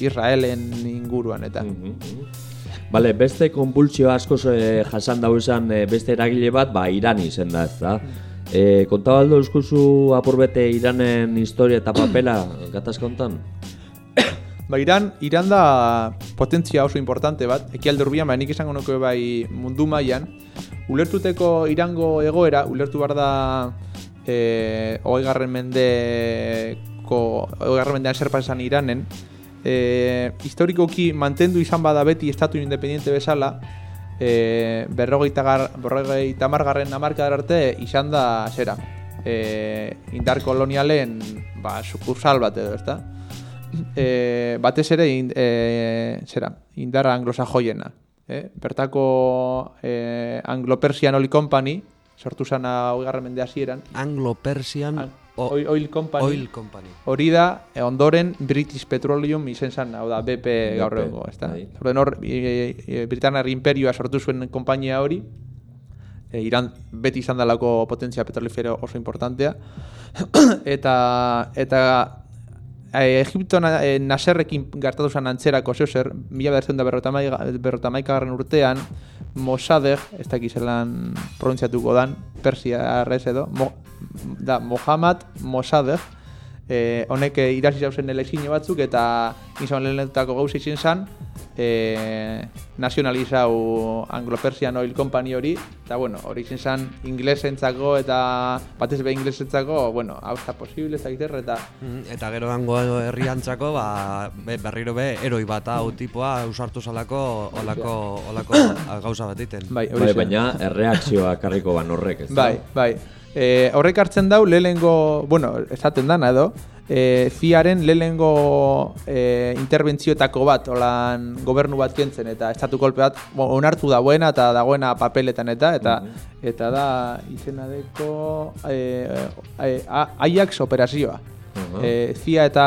Israelen inguruan eta. Mm Bale, beste konpultsio asko e, jasan dago izan e, beste eragile bat, ba, Iran izen da, ez da? E, kontabaldo euskuzu apurbete Iranen historia eta papela, gatazka hontan? Ba, Iran, Iran da potentzia oso importante bat, ekialde urbian, ba, nik izango nuke bai mundu mailan. Ulertuteko Irango egoera, ulertu behar da e, hogei garren mendeko, hogei garren mendean zer iranen, e, historikoki mantendu izan bada beti estatu independiente bezala, e, berrogeita, gar, berrogeita margarren amarkadar arte izan da, zera, e, indar kolonialen ba, sukursal bat edo, ezta? E, batez ere, in, e, zera, indar anglosajoiena. Eh? Bertako eh, Anglo-Persian Oil Company, sortu zana hori mende hasieran. Anglo-Persian An- Oil, Oil Company. Oil Company. Hori da, eh, ondoren British Petroleum izen zan, hau da, BP gaur egungo, ezta? bai. Hor, e, e, Britanar Imperioa sortu zuen konpainia hori, e, Iran beti izan dalako potentzia petrolifero oso importantea, eta, eta e, Egipto na, e, Nasserrekin gertatu zen antzerako zeu mila bedertzen da berrota urtean, Mossadegh, ez dakiz zelan pronuntziatuko dan, Persia arrez edo, mo, da, Mohammad Mossadegh, e, honek e, irasi zauzen elekzio batzuk eta izan lehenetako gauza izin zen e, nazionalizau Anglo-Persian Oil Company hori eta bueno, hori izin zen inglesentzako eta batez be inglesentzako bueno, hau da posible, ez da giter, eta Mm, Eta gero hango herriantzako, ba, be, berriro be, eroi bat hau tipoa usartu salako olako, olako gauza bat iten. bai, hori Bai, zen. baina erreakzioa karriko ban horrek, ez da? Bai, bai. E, horrek hartzen dau lehenengo, bueno, esaten dana edo, e, ziaren lehenengo e, interbentzioetako bat, holan gobernu bat kentzen eta estatu kolpe bat onartu dagoena eta dagoena papeletan eta eta eta da izena deko e, e, A- Ajax operazioa. Aha. E, CIA eta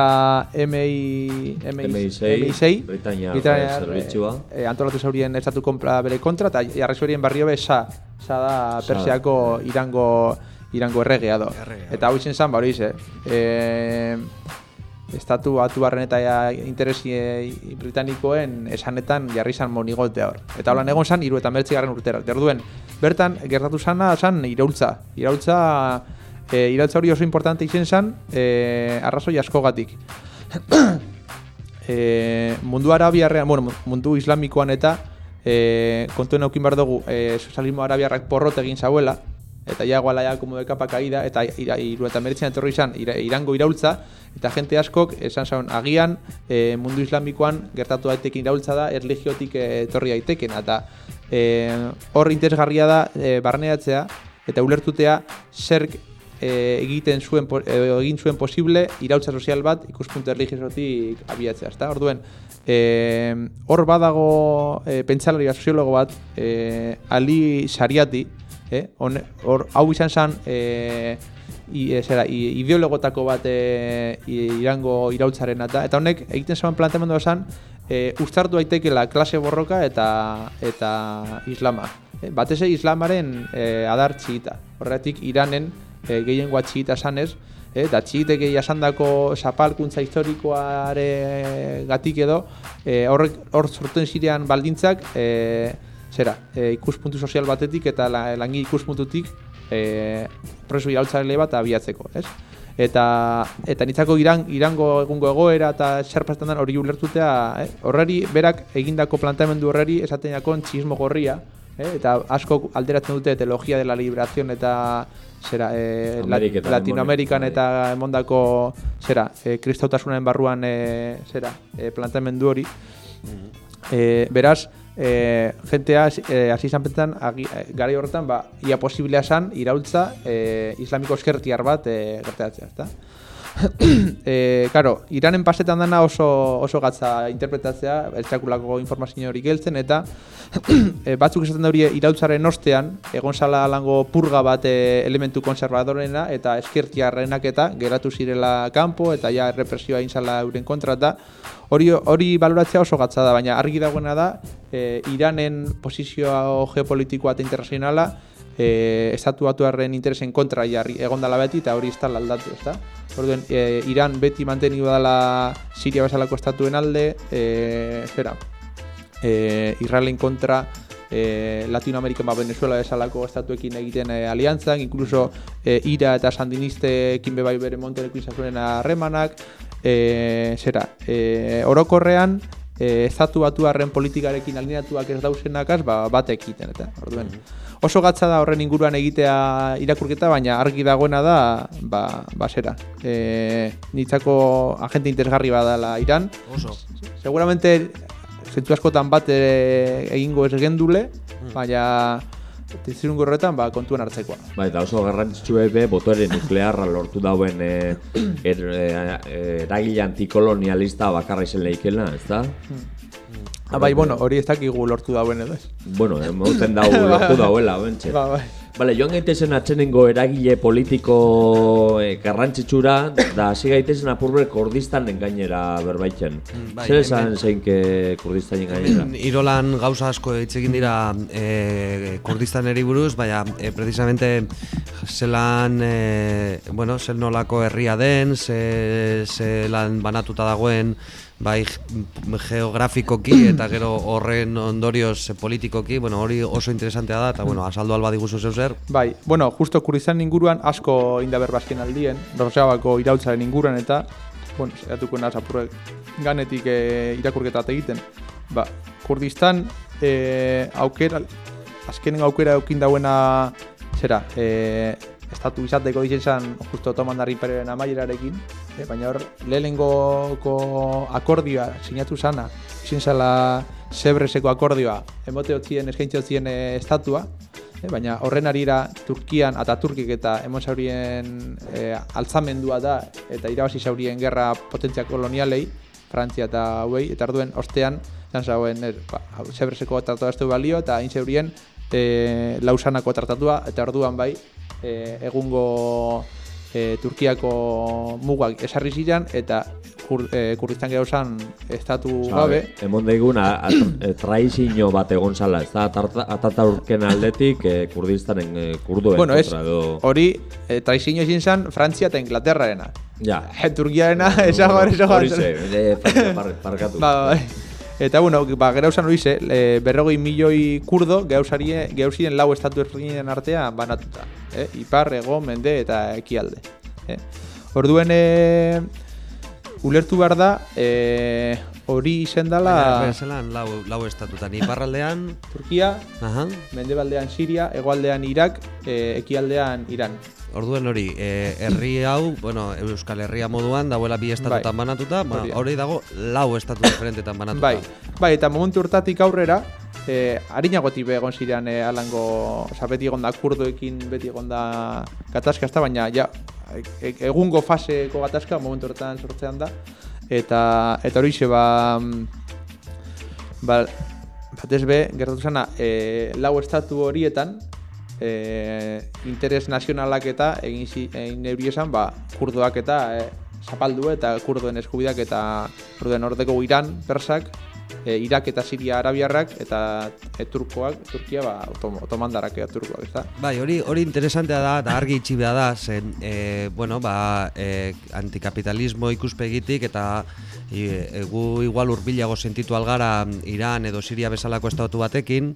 MI, MI6, Britainiar zerbitzua. e, antolatu zaurien estatu konpla bere kontra, eta jarri zaurien barrio be sa, sa da. Persiako irango, irango erregea do. Eta hau izan zan, ba hori ze, e, estatu batu barren eta interesi e, britanikoen esanetan jarri zan monigotea hor. Eta holan egon zan, iru eta mertzi urtera. Derduen, bertan, gertatu zana zan iraultza. Iraultza, e, iraultza hori oso importante izen zan, e, arrazoi askogatik. e, mundu arabiarrean, bueno, mundu islamikoan eta e, kontuen aukin behar dugu e, sozialismo arabiarrak porrot egin zauela eta ja guala ja como de capa caída eta ira, iru eta meretzean etorri izan ira, irango iraultza eta jente askok esan zaun agian e, mundu islamikoan gertatu daitekin iraultza da erligiotik e, etorri daiteken eta e, hor interesgarria da e, barneatzea eta ulertutea zer e, egiten zuen edo egin zuen posible iraultza sozial bat ikuspuntu erligiosotik abiatzea, ezta? Orduen, e, hor badago e, pentsalari soziologo bat, e, Ali Shariati, eh? Hone- hor hau izan zen e, i, e, zera, i, ideologotako bat e, irango iraultzaren eta eta honek egiten zuen planteamendu esan e, ustartu daitekeela klase borroka eta eta islama. E, batez ere islamaren e, adar txita. Horretik Iranen e, gehiengoa txita sanez, e, eta txitek jasandako zapalkuntza historikoare gatik edo, e, horrek hor sortzen zirean baldintzak, e, zera, e, ikuspuntu sozial batetik eta la, langi ikuspuntutik e, prozesu iraultzaile bat abiatzeko, ez? Eta eta nitzako iran, irango egungo egoera eta zer pasetan den hori ulertutea, eh? horreri berak egindako planteamendu horreri esaten jakon txismo gorria, eh? eta asko alderatzen dute teologia de la liberación eta zera, eh, Ameriketan Latinoamerikan emon- eta emondako zera, eh, kristautasunaren barruan eh, zera, eh, planteamendu hori. E, beraz, e, jentea e, hasi izan pentan, agi, e, garai horretan, ba, ia posiblea zan, iraultza e, islamiko eskertiar bat e, gertatzea, ezta? e, karo, Iranen pasetan dana oso, oso gatza interpretatzea, eltsakulako informazio hori geltzen, eta e, batzuk esaten da hori iraultzaren ostean, egon zala lango purga bat e, elementu konservadorena eta eskertiarrenak eta geratu zirela kanpo eta ja represioa egin zala euren kontra eta hori hori baloratzea oso gatza da, baina argi dagoena da e, Iranen posizioa geopolitikoa eta internazionala e, estatu batuarren interesen kontra jarri egondala beti eta hori ez da aldatu, ezta? Orduen, e, Iran beti mantenidu dela Siria bezalako estatuen alde, e, espera, e, Israelen kontra e, Latinoamerikan ba, Venezuela bezalako estatuekin egiten e, aliantzak, incluso e, Ira eta Sandinistekin be bai bere Montenekin izan zuen harremanak, e, zera, e, orokorrean e, estatu batuarren politikarekin alineatuak ez dausenakaz, ba, bat ekiten, eta, orduen. Oso gatza da horren inguruan egitea irakurketa, baina argi dagoena da, ba, basera. E, nitzako agente interesgarri badala Iran. Oso. Seguramente, zentu askotan bat e, egingo ez gendule, baina tizirungo horretan ba, kontuan hartzekoa. Bai, eta oso garrantzitsu ebe botore nuklearra lortu dauen e, er, e, eragile antikolonialista bakarra izen lehikela, ez da? Ah, bai, bueno, hori ez dakigu lortu dauen edo ez. Bueno, emoten dau lortu dauela, bentxe. Ba, bai. Bale, joan gaitezen atzenengo eragile politiko e, garrantzitsura, da hasi gaitezen apurbe kurdistan gainera berbaitzen. bai, Zer esan zeinke kurdistanen gainera? Irolan gauza asko hitz egin dira e, Kurdistaneri buruz, baina e, precisamente zelan, e, bueno, zel nolako herria den, ze, zelan banatuta dagoen, bai geografikoki eta gero horren ondorioz politikoki, bueno, hori oso interesantea da, eta bueno, asaldu alba diguzu zeu zer. Bai, bueno, justo Kurdistan inguruan asko indaber bazken aldien, Rosabako irautzaren inguruan eta, bueno, zeratuko naz apurre ganetik e, irakurketa bat egiten. Ba, Kurdistan e, aukera, azkenen aukera eukin dauena, zera, e, estatu izateko dizen zan, justo Otomandar Imperioaren amaierarekin, e, baina hor, lehenengoko akordioa sinatu zana, izin zala Sebreseko akordioa, emote otzien, eskaintze otzien e, estatua, E, baina horren arira Turkian eta Turkik eta emon zaurien e, altzamendua da eta irabazi zaurien gerra potentzia kolonialei, Frantzia eta hauei, eta arduen ostean, zan zauen, er, ba, Sebreseko du balio, eta hain zeurien e, Lausanako tratatua, eta orduan bai, e, egungo e, Turkiako mugak esarri ziren, eta kur, e, Kurdistan gauzan estatu gabe, Emon daigun, a- a- e, traizio bat egon zala, ez da, Ataturken aldetik e, kurdistanen e, kurduen bueno, ez, hori, e, traizio ezin zen Frantzia eta Inglaterrarena. Ja. Turkiarena, esago, esago. Hori ze, parkatu. Ba, bai. Eta, bueno, ba, gerausan hori ze, e, berrogei milioi kurdo geusarie, geusien lau estatu ezberdinen artean banatuta. E, Ipar, ego, mende eta ekialde. E. Orduen, e, ulertu behar da, e, hori izen dela zelan lau, lau estatutan, iparraldean, Turkia, aha, mendebaldean Siria, hegoaldean Irak, e, ekialdean Iran. Orduen hori, e, herri hau, bueno, Euskal Herria moduan, dauela bi estatutan Bai. banatuta, ba, Hori da. hori dago lau estatu diferentetan banatuta. Bai, bai, eta momentu hortatik aurrera, eh, harinagotik egon ziren eh, alango, oza, beti egon da kurdoekin, beti egon da gatazka baina ja, e- egungo faseko gatazka momentu horretan sortzean da, eta eta hori ba, ba, batez be, gertatu zena, e, lau estatu horietan, e, interes nazionalak eta egin, egin esan, ba, kurdoak eta e, zapaldu eta kurdoen eskubidak eta orduen ordeko Iran, Persak, e, Irak eta Siria Arabiarrak eta e, Turkoak, Turkia ba, otom, otomandarak eta Turkoak, ez da? Bai, hori hori interesantea da, eta argi itxi da, zen, e, bueno, ba, e, antikapitalismo ikuspegitik eta e, gu igual urbilago sentitu algara Iran edo Siria bezalako estatu batekin,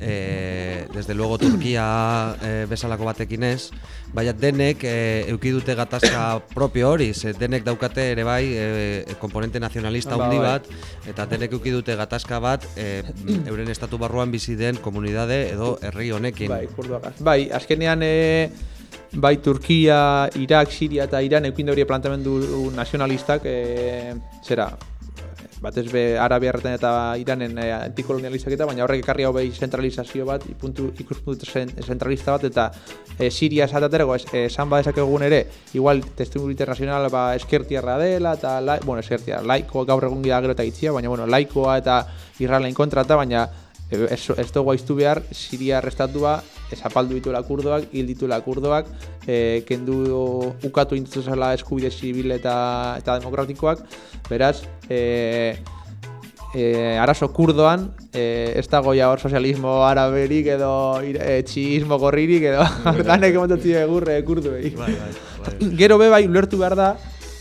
e, desde luego Turkia e, bezalako batekin ez, baina denek e, euki dute gatazka propio hori, ze denek daukate ere bai e, komponente nazionalista Ba, handi bai. bat, eta denek euki dute gatazka bat e, euren estatu barruan bizi den komunidade edo herri honekin. Bai, kurduak. Bai, azkenean e, bai Turkia, Irak, Siria eta Iran eukin hori planteamendu nazionalistak e, zera batez be Arabiarretan eta Iranen e, antikolonialistak eta baina horrek ekarri hau behi zentralizazio bat ipuntu, ikuspuntu zen, zentralista bat eta e, Siria esataterago es, esan badezakegun ere igual testu internazional ba, eskertiarra dela eta lai, bueno, eskertia, laikoa gaur egun gira gero eta itzia, baina bueno, laikoa eta Israelen kontra eta baina ez, ez dugu aiztu behar, Siria arrestatua, zapaldu dituela kurdoak, hil dituela kurdoak, e, kendu ukatu intuzela eskubide zibil eta, eta demokratikoak, beraz, e, e, arazo kurdoan, e, ez dago ja hor sozialismo araberik edo e, txismo gorririk edo danek emotatzi egurre kurduei. Bai, bai, bai. Gero be bai ulertu behar da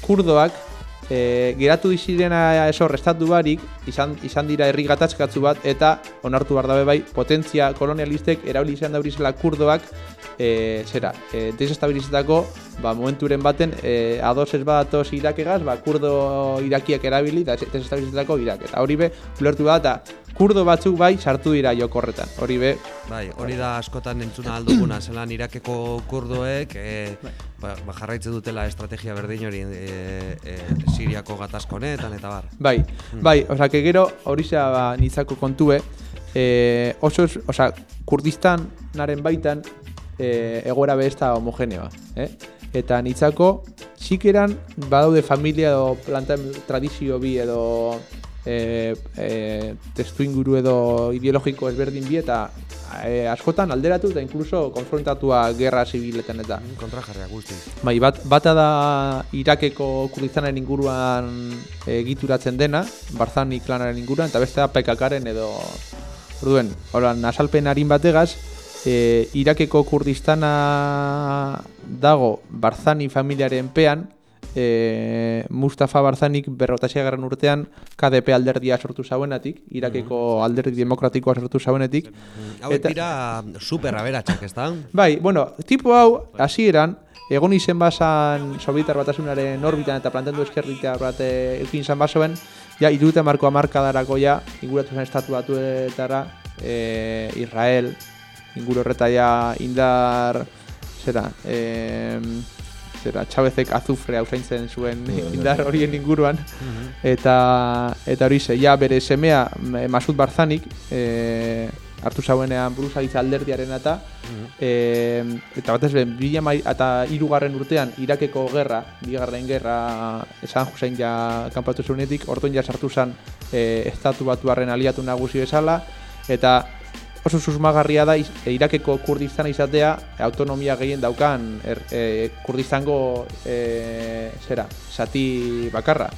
kurdoak e, geratu dizirena esor estatu barik izan, izan dira herri gatazkatzu bat eta onartu behar da be bai potentzia kolonialistek erabili izan daurizela kurdoak e, zera, e, desestabilizatako, ba, momenturen baten, e, ados ez badatoz irakegaz, ba, kurdo irakiak erabili, da desestabilizatako irak. Eta hori be, ulertu da, eta kurdo batzuk bai sartu dira jokorretan. Hori be, Bai, hori da askotan entzuna alduguna, zelan irakeko kurdoek e, ba, ba, jarraitzen dutela estrategia berdin hori e, e, Siriako gatazko honetan eta bar. bai, bai, osea, que gero hori ba, nitzako kontue, e, oso, osea, Kurdistanaren baitan e, egoera be ez da homogeneoa, eh? Eta nitzako, txikeran badaude familia edo planta tradizio bi edo e, e, testu inguru edo ideologiko ezberdin bi eta e, askotan alderatu eta inkluso konfrontatua gerra zibiletan eta. Kontra jarriak guztiz. Bai, bat, bata da Irakeko Kurdistanen inguruan egituratzen dena, Barzani klanaren inguruan, eta beste da PKKaren edo... Orduen, horan, asalpen harin bategaz, e, Irakeko Kurdistana dago Barzani familiaren pean, e, Mustafa Barzanik berrotasia garran urtean KDP alderdia sortu zauenatik, Irakeko alderdi demokratikoa sortu zauenetik, Hauek Eta- dira super aberatsak, ez da? Bai, bueno, tipo hau, hasieran egon izen bazan Sobietar batasunaren orbitan eta plantendu eskerrita bat eh, eukin izan basoen, ja, irudita marko amarkadarako ja, inguratu zen estatu batuetara, e, Israel, inguru horreta ja indar, zera, e, zera, Txabezek azufre hau zaintzen zuen indar horien inguruan, eta eta hori ze, ja, bere semea M- Masud Barzanik, e, hartu zauenean buruzagitza alderdiaren eta e, eta batez be, bila eta hirugarren urtean Irakeko gerra, bigarren gerra esan Hussein ja kanpatu zuenetik, orduan ja sartu zen e, estatu batuarren aliatu nagusi bezala, eta oso susmagarria da e, Irakeko Kurdistan izatea autonomia gehien daukan er, e, Kurdistango e, zera, zati bakarra.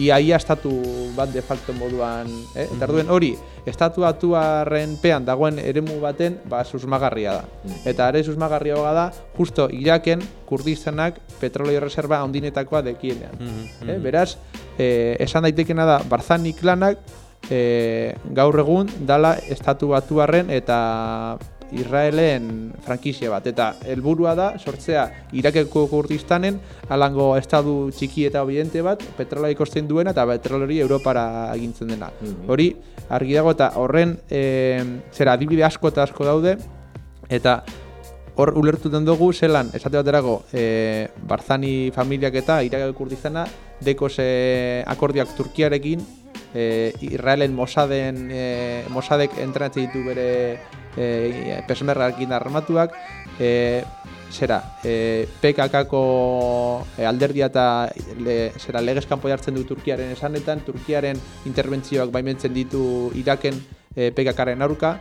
Ia ia estatu bat de facto moduan, eh? Eta orduen hori, estatu batuarren pean dagoen eremu baten, ba, susmagarria da. Eta are susmagarria da, justo Iraken Kurdistanak petrolio reserva handinetakoa dekienean. Eh? Beraz, eh, esan daitekena da, Barzani klanak e, gaur egun dala estatu batuarren eta Israelen frankizia bat. Eta helburua da sortzea Irakeko Kurdistanen alango estadu txiki eta obediente bat, petrola ikosten duena eta petrolori Europara agintzen dena. Hori argi dago eta horren e, zera adibide asko eta asko daude eta hor ulertuten dugu zelan esate baterako e, Barzani familiak eta Irakeko Kurdistana deko ze akordioak Turkiarekin e, Israelen Mossaden e, Mossadek entrenatzen ditu bere e, pesmerrakin armatuak e, zera e, PKKko alderdia eta le, zera legez kanpo jartzen du Turkiaren esanetan Turkiaren interbentzioak baimentzen ditu Iraken e, PKKaren aurka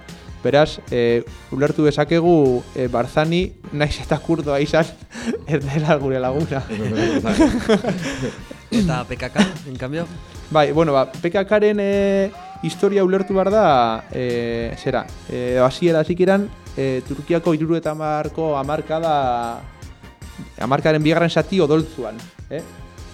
Beraz, e, ulertu dezakegu e, Barzani naiz eta kurdoa izan ez dela gure laguna. Eta PKK, en cambio? Bai, bueno, ba, PKKaren e, historia ulertu behar da, e, zera, e, hasiera hasieran e, Turkiako iruru eta marko amarkada, amarkaren bigarren sati odoltzuan, eh?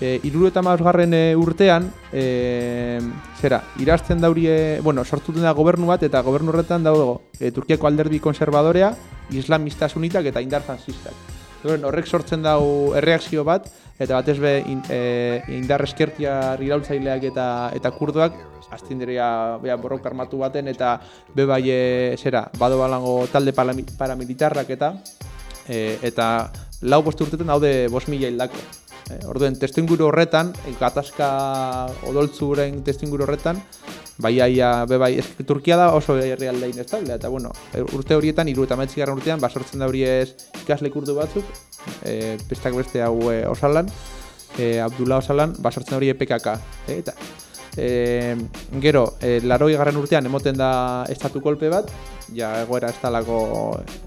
E, iruru eta margarren e, urtean, e, zera, irazten daurie, bueno, sortuten da gobernu bat, eta gobernu horretan dago e, Turkiako alderdi konservadorea, islamistasunik eta indar fascistak. Horren, horrek sortzen dau erreakzio bat, eta batez be in, e, indar eskertia iraultzaileak eta eta kurdoak azten direa bea, borroka armatu baten eta be bai e, zera, bado balango talde paramilitarrak eta e, eta lau bost urtetan daude bost mila hildako. E, orduen, testu inguru horretan, e, gatazka odoltzuren testu inguru horretan, bai be bai, eske Turkia da oso herrialde inestable, eta bueno, e, urte horietan, iru eta garran urtean, basortzen da hori ez ikasle kurdu batzuk, e, bestak beste hau e, osalan, e, Abdullah osalan, basortzen da hori PKK, e, eta e, gero, e, laroi garran urtean emoten da estatu kolpe bat, ja egoera ez talako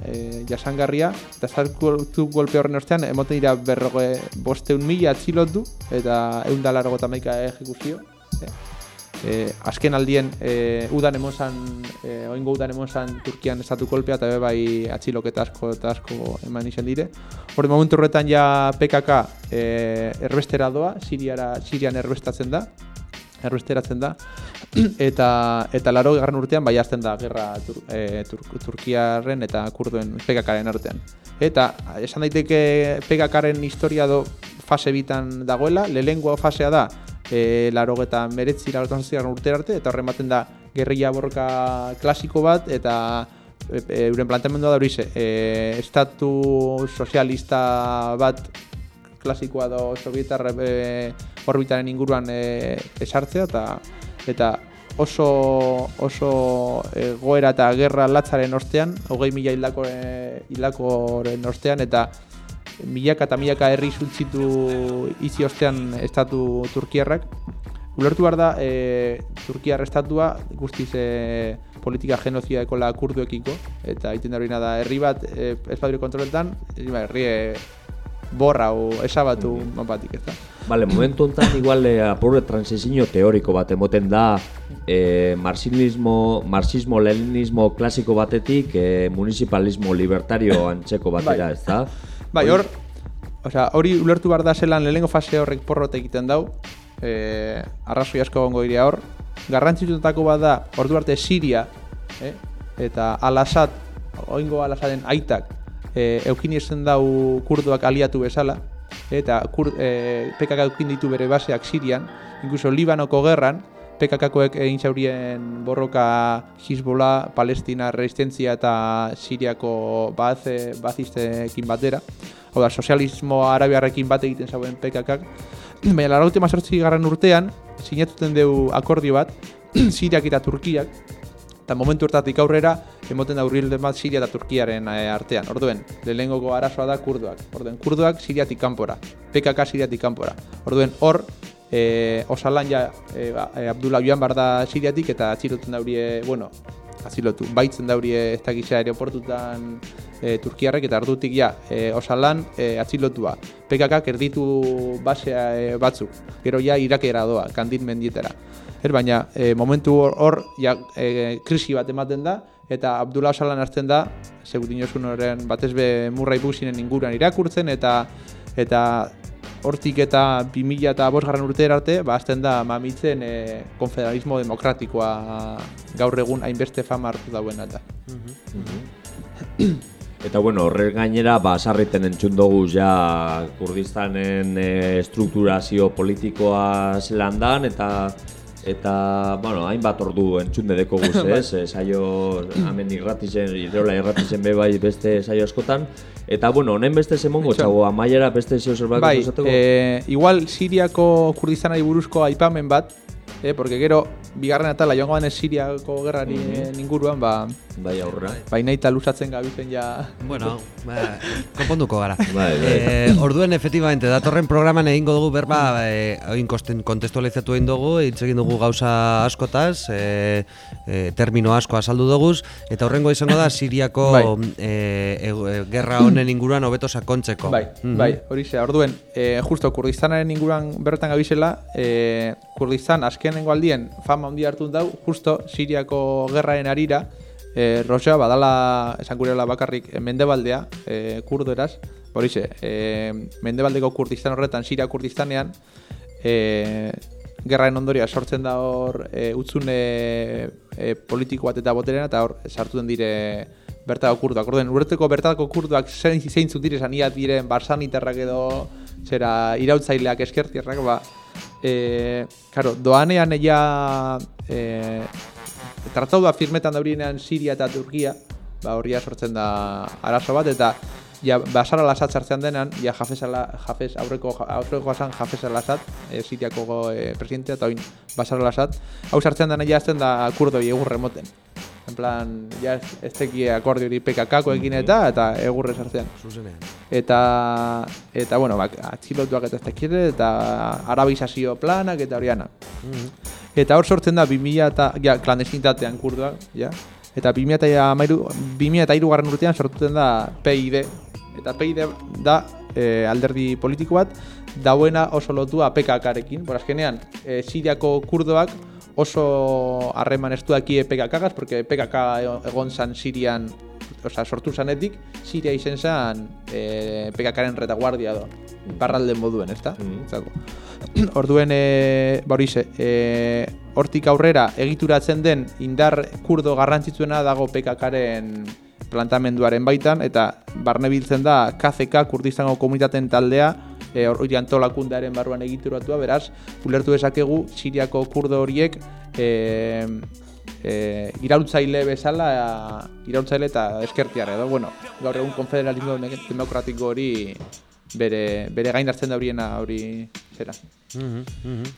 e, jasangarria, eta estatu kolpe horren ostean emoten dira berroge bosteun mila atxilotu, eta egun da largo eta maika ejekuzio. E, e, azken aldien e, udan emon zan, e, oingo udan emon zan Turkian estatu kolpea eta bai atxiloketa asko eta asko eman izan dire. Hori momentu horretan ja PKK e, erbestera doa, Siriara, Sirian erbestatzen da, erbesteratzen da, eta eta laro garren urtean bai da gerra tur, e, tur, Turkiarren eta kurduen PKKaren artean. Eta esan daiteke PKKaren historia do fase bitan dagoela, lehengoa fasea da e, laro eta meretzi laro urte arte, eta horren baten da gerrilla borroka klasiko bat, eta e, e, euren planteamendua da hori e, estatu sozialista bat klasikoa do sovietar e, orbitaren inguruan e, esartzea, eta eta oso oso egoera eta gerra latzaren ostean, hogei mila hildako hildakoren ostean eta milaka eta milaka herri zultzitu izi ostean estatu turkiarrak. Ulertu behar da, e, Turkiar estatua guztiz e, politika genozidaeko la kurduekiko, eta egiten da nada, herri bat e, ez badure kontroletan, herri e, borra o esabatu mm -hmm. batik, ez da. Vale, momentu honetan igual eh, apurre transizio teoriko bat emoten da eh, marxismo, marxismo leninismo klasiko batetik eh, municipalismo libertario antzeko batera, bai. ez da? Bai, hor, osea, hori ulertu behar da zelan lehenengo fase horrek porrot egiten dau, eh, arrazoi asko gongo iria hor, garrantzitutako bat da, ordu arte Siria, eh, eta Al-Assad, oingo Al-Assaden aitak, eh, eukin dau kurduak aliatu bezala, eta kur, e, PKK eukin ditu bere baseak Sirian, inkluso Libanoko gerran, PKKkoek egin zaurien borroka Hizbola, Palestina, Resistentzia eta Siriako baze, baziztekin batera. Hau da, sozialismo arabiarrekin bat egiten zauen PKK. Baina, lara última sortzi garran urtean, sinatuten dugu akordio bat, Siriak eta Turkiak, eta momentu hortatik aurrera, emoten da urrilde bat Siria eta Turkiaren e, artean. Orduen, lehenengoko arazoa da kurduak. Orduen, kurduak Siriatik kanpora. PKK Siriatik kanpora. Orduen, hor, e, osalan ja e, Abdullah joan bar da Siriatik eta atziloten daurie, bueno, atzilotu, baitzen daurie ez dakitza aeroportutan e, Turkiarrek eta ardutik ja, e, osalan e, atzilotua. PKK erditu basea e, batzuk. Gero ja irakera doa, kandin mendietera. Er, baina e, momentu hor ja, e, krisi bat ematen da, eta Abdullah Osalan hartzen da, segutin osun horren batez be murrai businen inguruan irakurtzen, eta eta hortik eta 2000 eta garran urte arte, ba, azten da mamitzen e, konfederalismo demokratikoa gaur egun hainbeste fama hartu dauen eta. Eta bueno, horre gainera, ba, sarriten entzun dugu ja Kurdistanen e, strukturazio politikoa zelan dan, eta Eta, bueno, hainbat ordu entzun dedeko guz, bai. ez? Saio, hamen irratizen, irreola irratizen be bai beste saio askotan. Eta, bueno, honen beste zemongo, txago, amaiera beste zeo zerbait bai, eh, igual Siriako Kurdistanari buruzko aipamen bat, eh, porque gero, bigarren atala joango banez Siriako gerrari mm -hmm. inguruan, ba... Bai aurra. Bai nahi luzatzen gabizen ja... Bueno, ba, konponduko gara. Bai, bai. Eh, orduen, efectivamente, datorren programan egingo dugu berba, eh, oin kontestualizatu egin dugu, hitz egin dugu gauza askotaz, eh, eh, termino asko azaldu dugu, eta horrengo izango da Siriako bai. eh, e, gerra honen inguruan hobeto sakontzeko. Bai, mm -hmm. bai, hori ze, orduen, eh, justo Kurdistanaren inguruan bertan gabizela, eh, Kurdistan azkenengo aldien fama handia hartu dau, justo Siriako gerraren arira, e, Roja badala esan gurela bakarrik e, mendebaldea, e, kurdo eraz, horixe, e, mendebaldeko kurdistan horretan, Siria kurdistanean, e, gerraen ondoria sortzen da hor e, utzune e, politiko bat eta boterena, eta hor sartu den dire bertako kurduak. Orden, urteko bertako kurduak zein, zeintzuk dire zaniat diren barsaniterrak edo zera irautzaileak eskertierrak, ba, e, karo, doanean ella e, tratau da firmetan daurinean Siria eta Turkia, ba horria sortzen da arazo bat eta ja basara lasat sartzen denan, ja Jafes ala Jafes aurreko aurreko jasan Jafes alasat, e, Siriako e, presidente eta oin basara lasat, hau sartzen dena ja azten da kurdo egur remoten. En plan, ja ez teki akordio hori PKK egin eta eta egurre sartzean. Eta eta bueno, ba atxilotuak eta ez tekire eta arabizazio planak eta horiana. Mm Eta hor sortzen da 2000 eta ja, klandestinitatean kurdua, ja. Eta 2000 eta garren urtean sortuten da PID. Eta PID da e, alderdi politiko bat, dauena oso lotua PKK-arekin. Por azkenean, e, Siriako kurdoak oso harreman estu daki PKK-gaz, porque PKK egon zan Sirian osea, sortu zanetik, Siria izen zen e, PKKaren retaguardia do, barralde moduen, ezta? Mhm. Zako. Orduen, e, ba hori ze, e, hortik aurrera egituratzen den indar kurdo garrantzitsuena dago PKKaren plantamenduaren baitan, eta barne biltzen da KCK Kurdistango komunitateen taldea, e, hori antolakundearen barruan egituratua, beraz, ulertu dezakegu Siriako kurdo horiek e, e, iraultzaile bezala, iraultzaile eta eskertiar edo, bueno, gaur egun konfederalismo demokratiko hori bere, bere gain hartzen da horiena hori zera.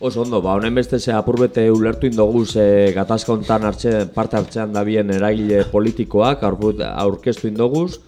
Oso ondo, ba, honen beste ze apurbete ulertu indoguz e, gatazka hontan hartze, parte hartzean da bien eragile politikoak aurput- aurkeztu indoguz.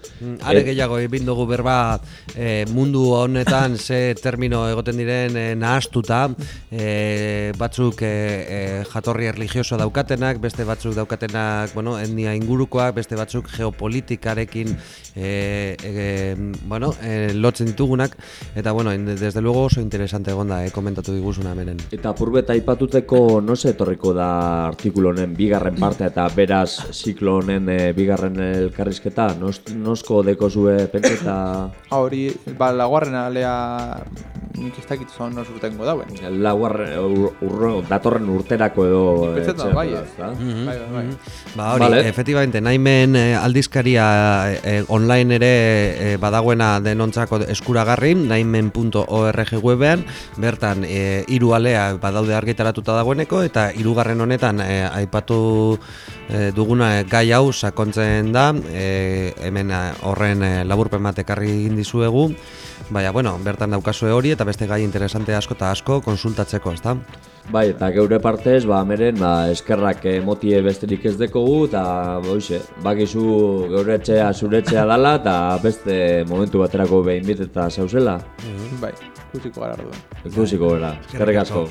Are gehiago egin dugu berba eh, mundu honetan ze termino egoten diren eh, nahastuta. Eh, batzuk eh, eh, jatorri religioso daukatenak, beste batzuk daukatenak bueno, etnia ingurukoak, beste batzuk geopolitikarekin eh, eh, bueno, eh, lotzen ditugunak. Eta bueno, desde luego oso interesante egonda eh, komentatu diguzuna menen. Eta apurbeta aipatuteko no se etorriko da artikulu honen bigarren parte eta beraz ziklo honen e, bigarren elkarrizketa, Nos, nosko deko zue pentseta Ha, hori, ba, laguarren alea nik ez dakit zon nos urtengo dauen. lauar ur, urro- datorren urterako edo etxea, dut, bai, eh? Bai, bai, bai. Ba hori, Vale. efectivamente, naimen eh, aldizkaria eh, online ere eh, badagoena denontzako eskuragarri, naimen.org webean, bertan eh, hiru alea badaude argitaratuta dagoeneko, eta hirugarren honetan eh, aipatu eh, duguna gai hau sakontzen da, eh, hemen horren eh, laburpen bat ekarri egin dizuegu, Baina, bueno, bertan daukazue hori eta beste gai interesante asko eta asko konsultatzeko, ezta? Bai, eta geure partez, ba, meren, ba, eskerrak emotie besterik ez dekogu, eta, boixe, bakizu geure etxea, zure etxea dala, eta beste momentu baterako behin bit eta zauzela. Bai, ikusiko gara orduan. Ikusiko gara, eskerrik asko.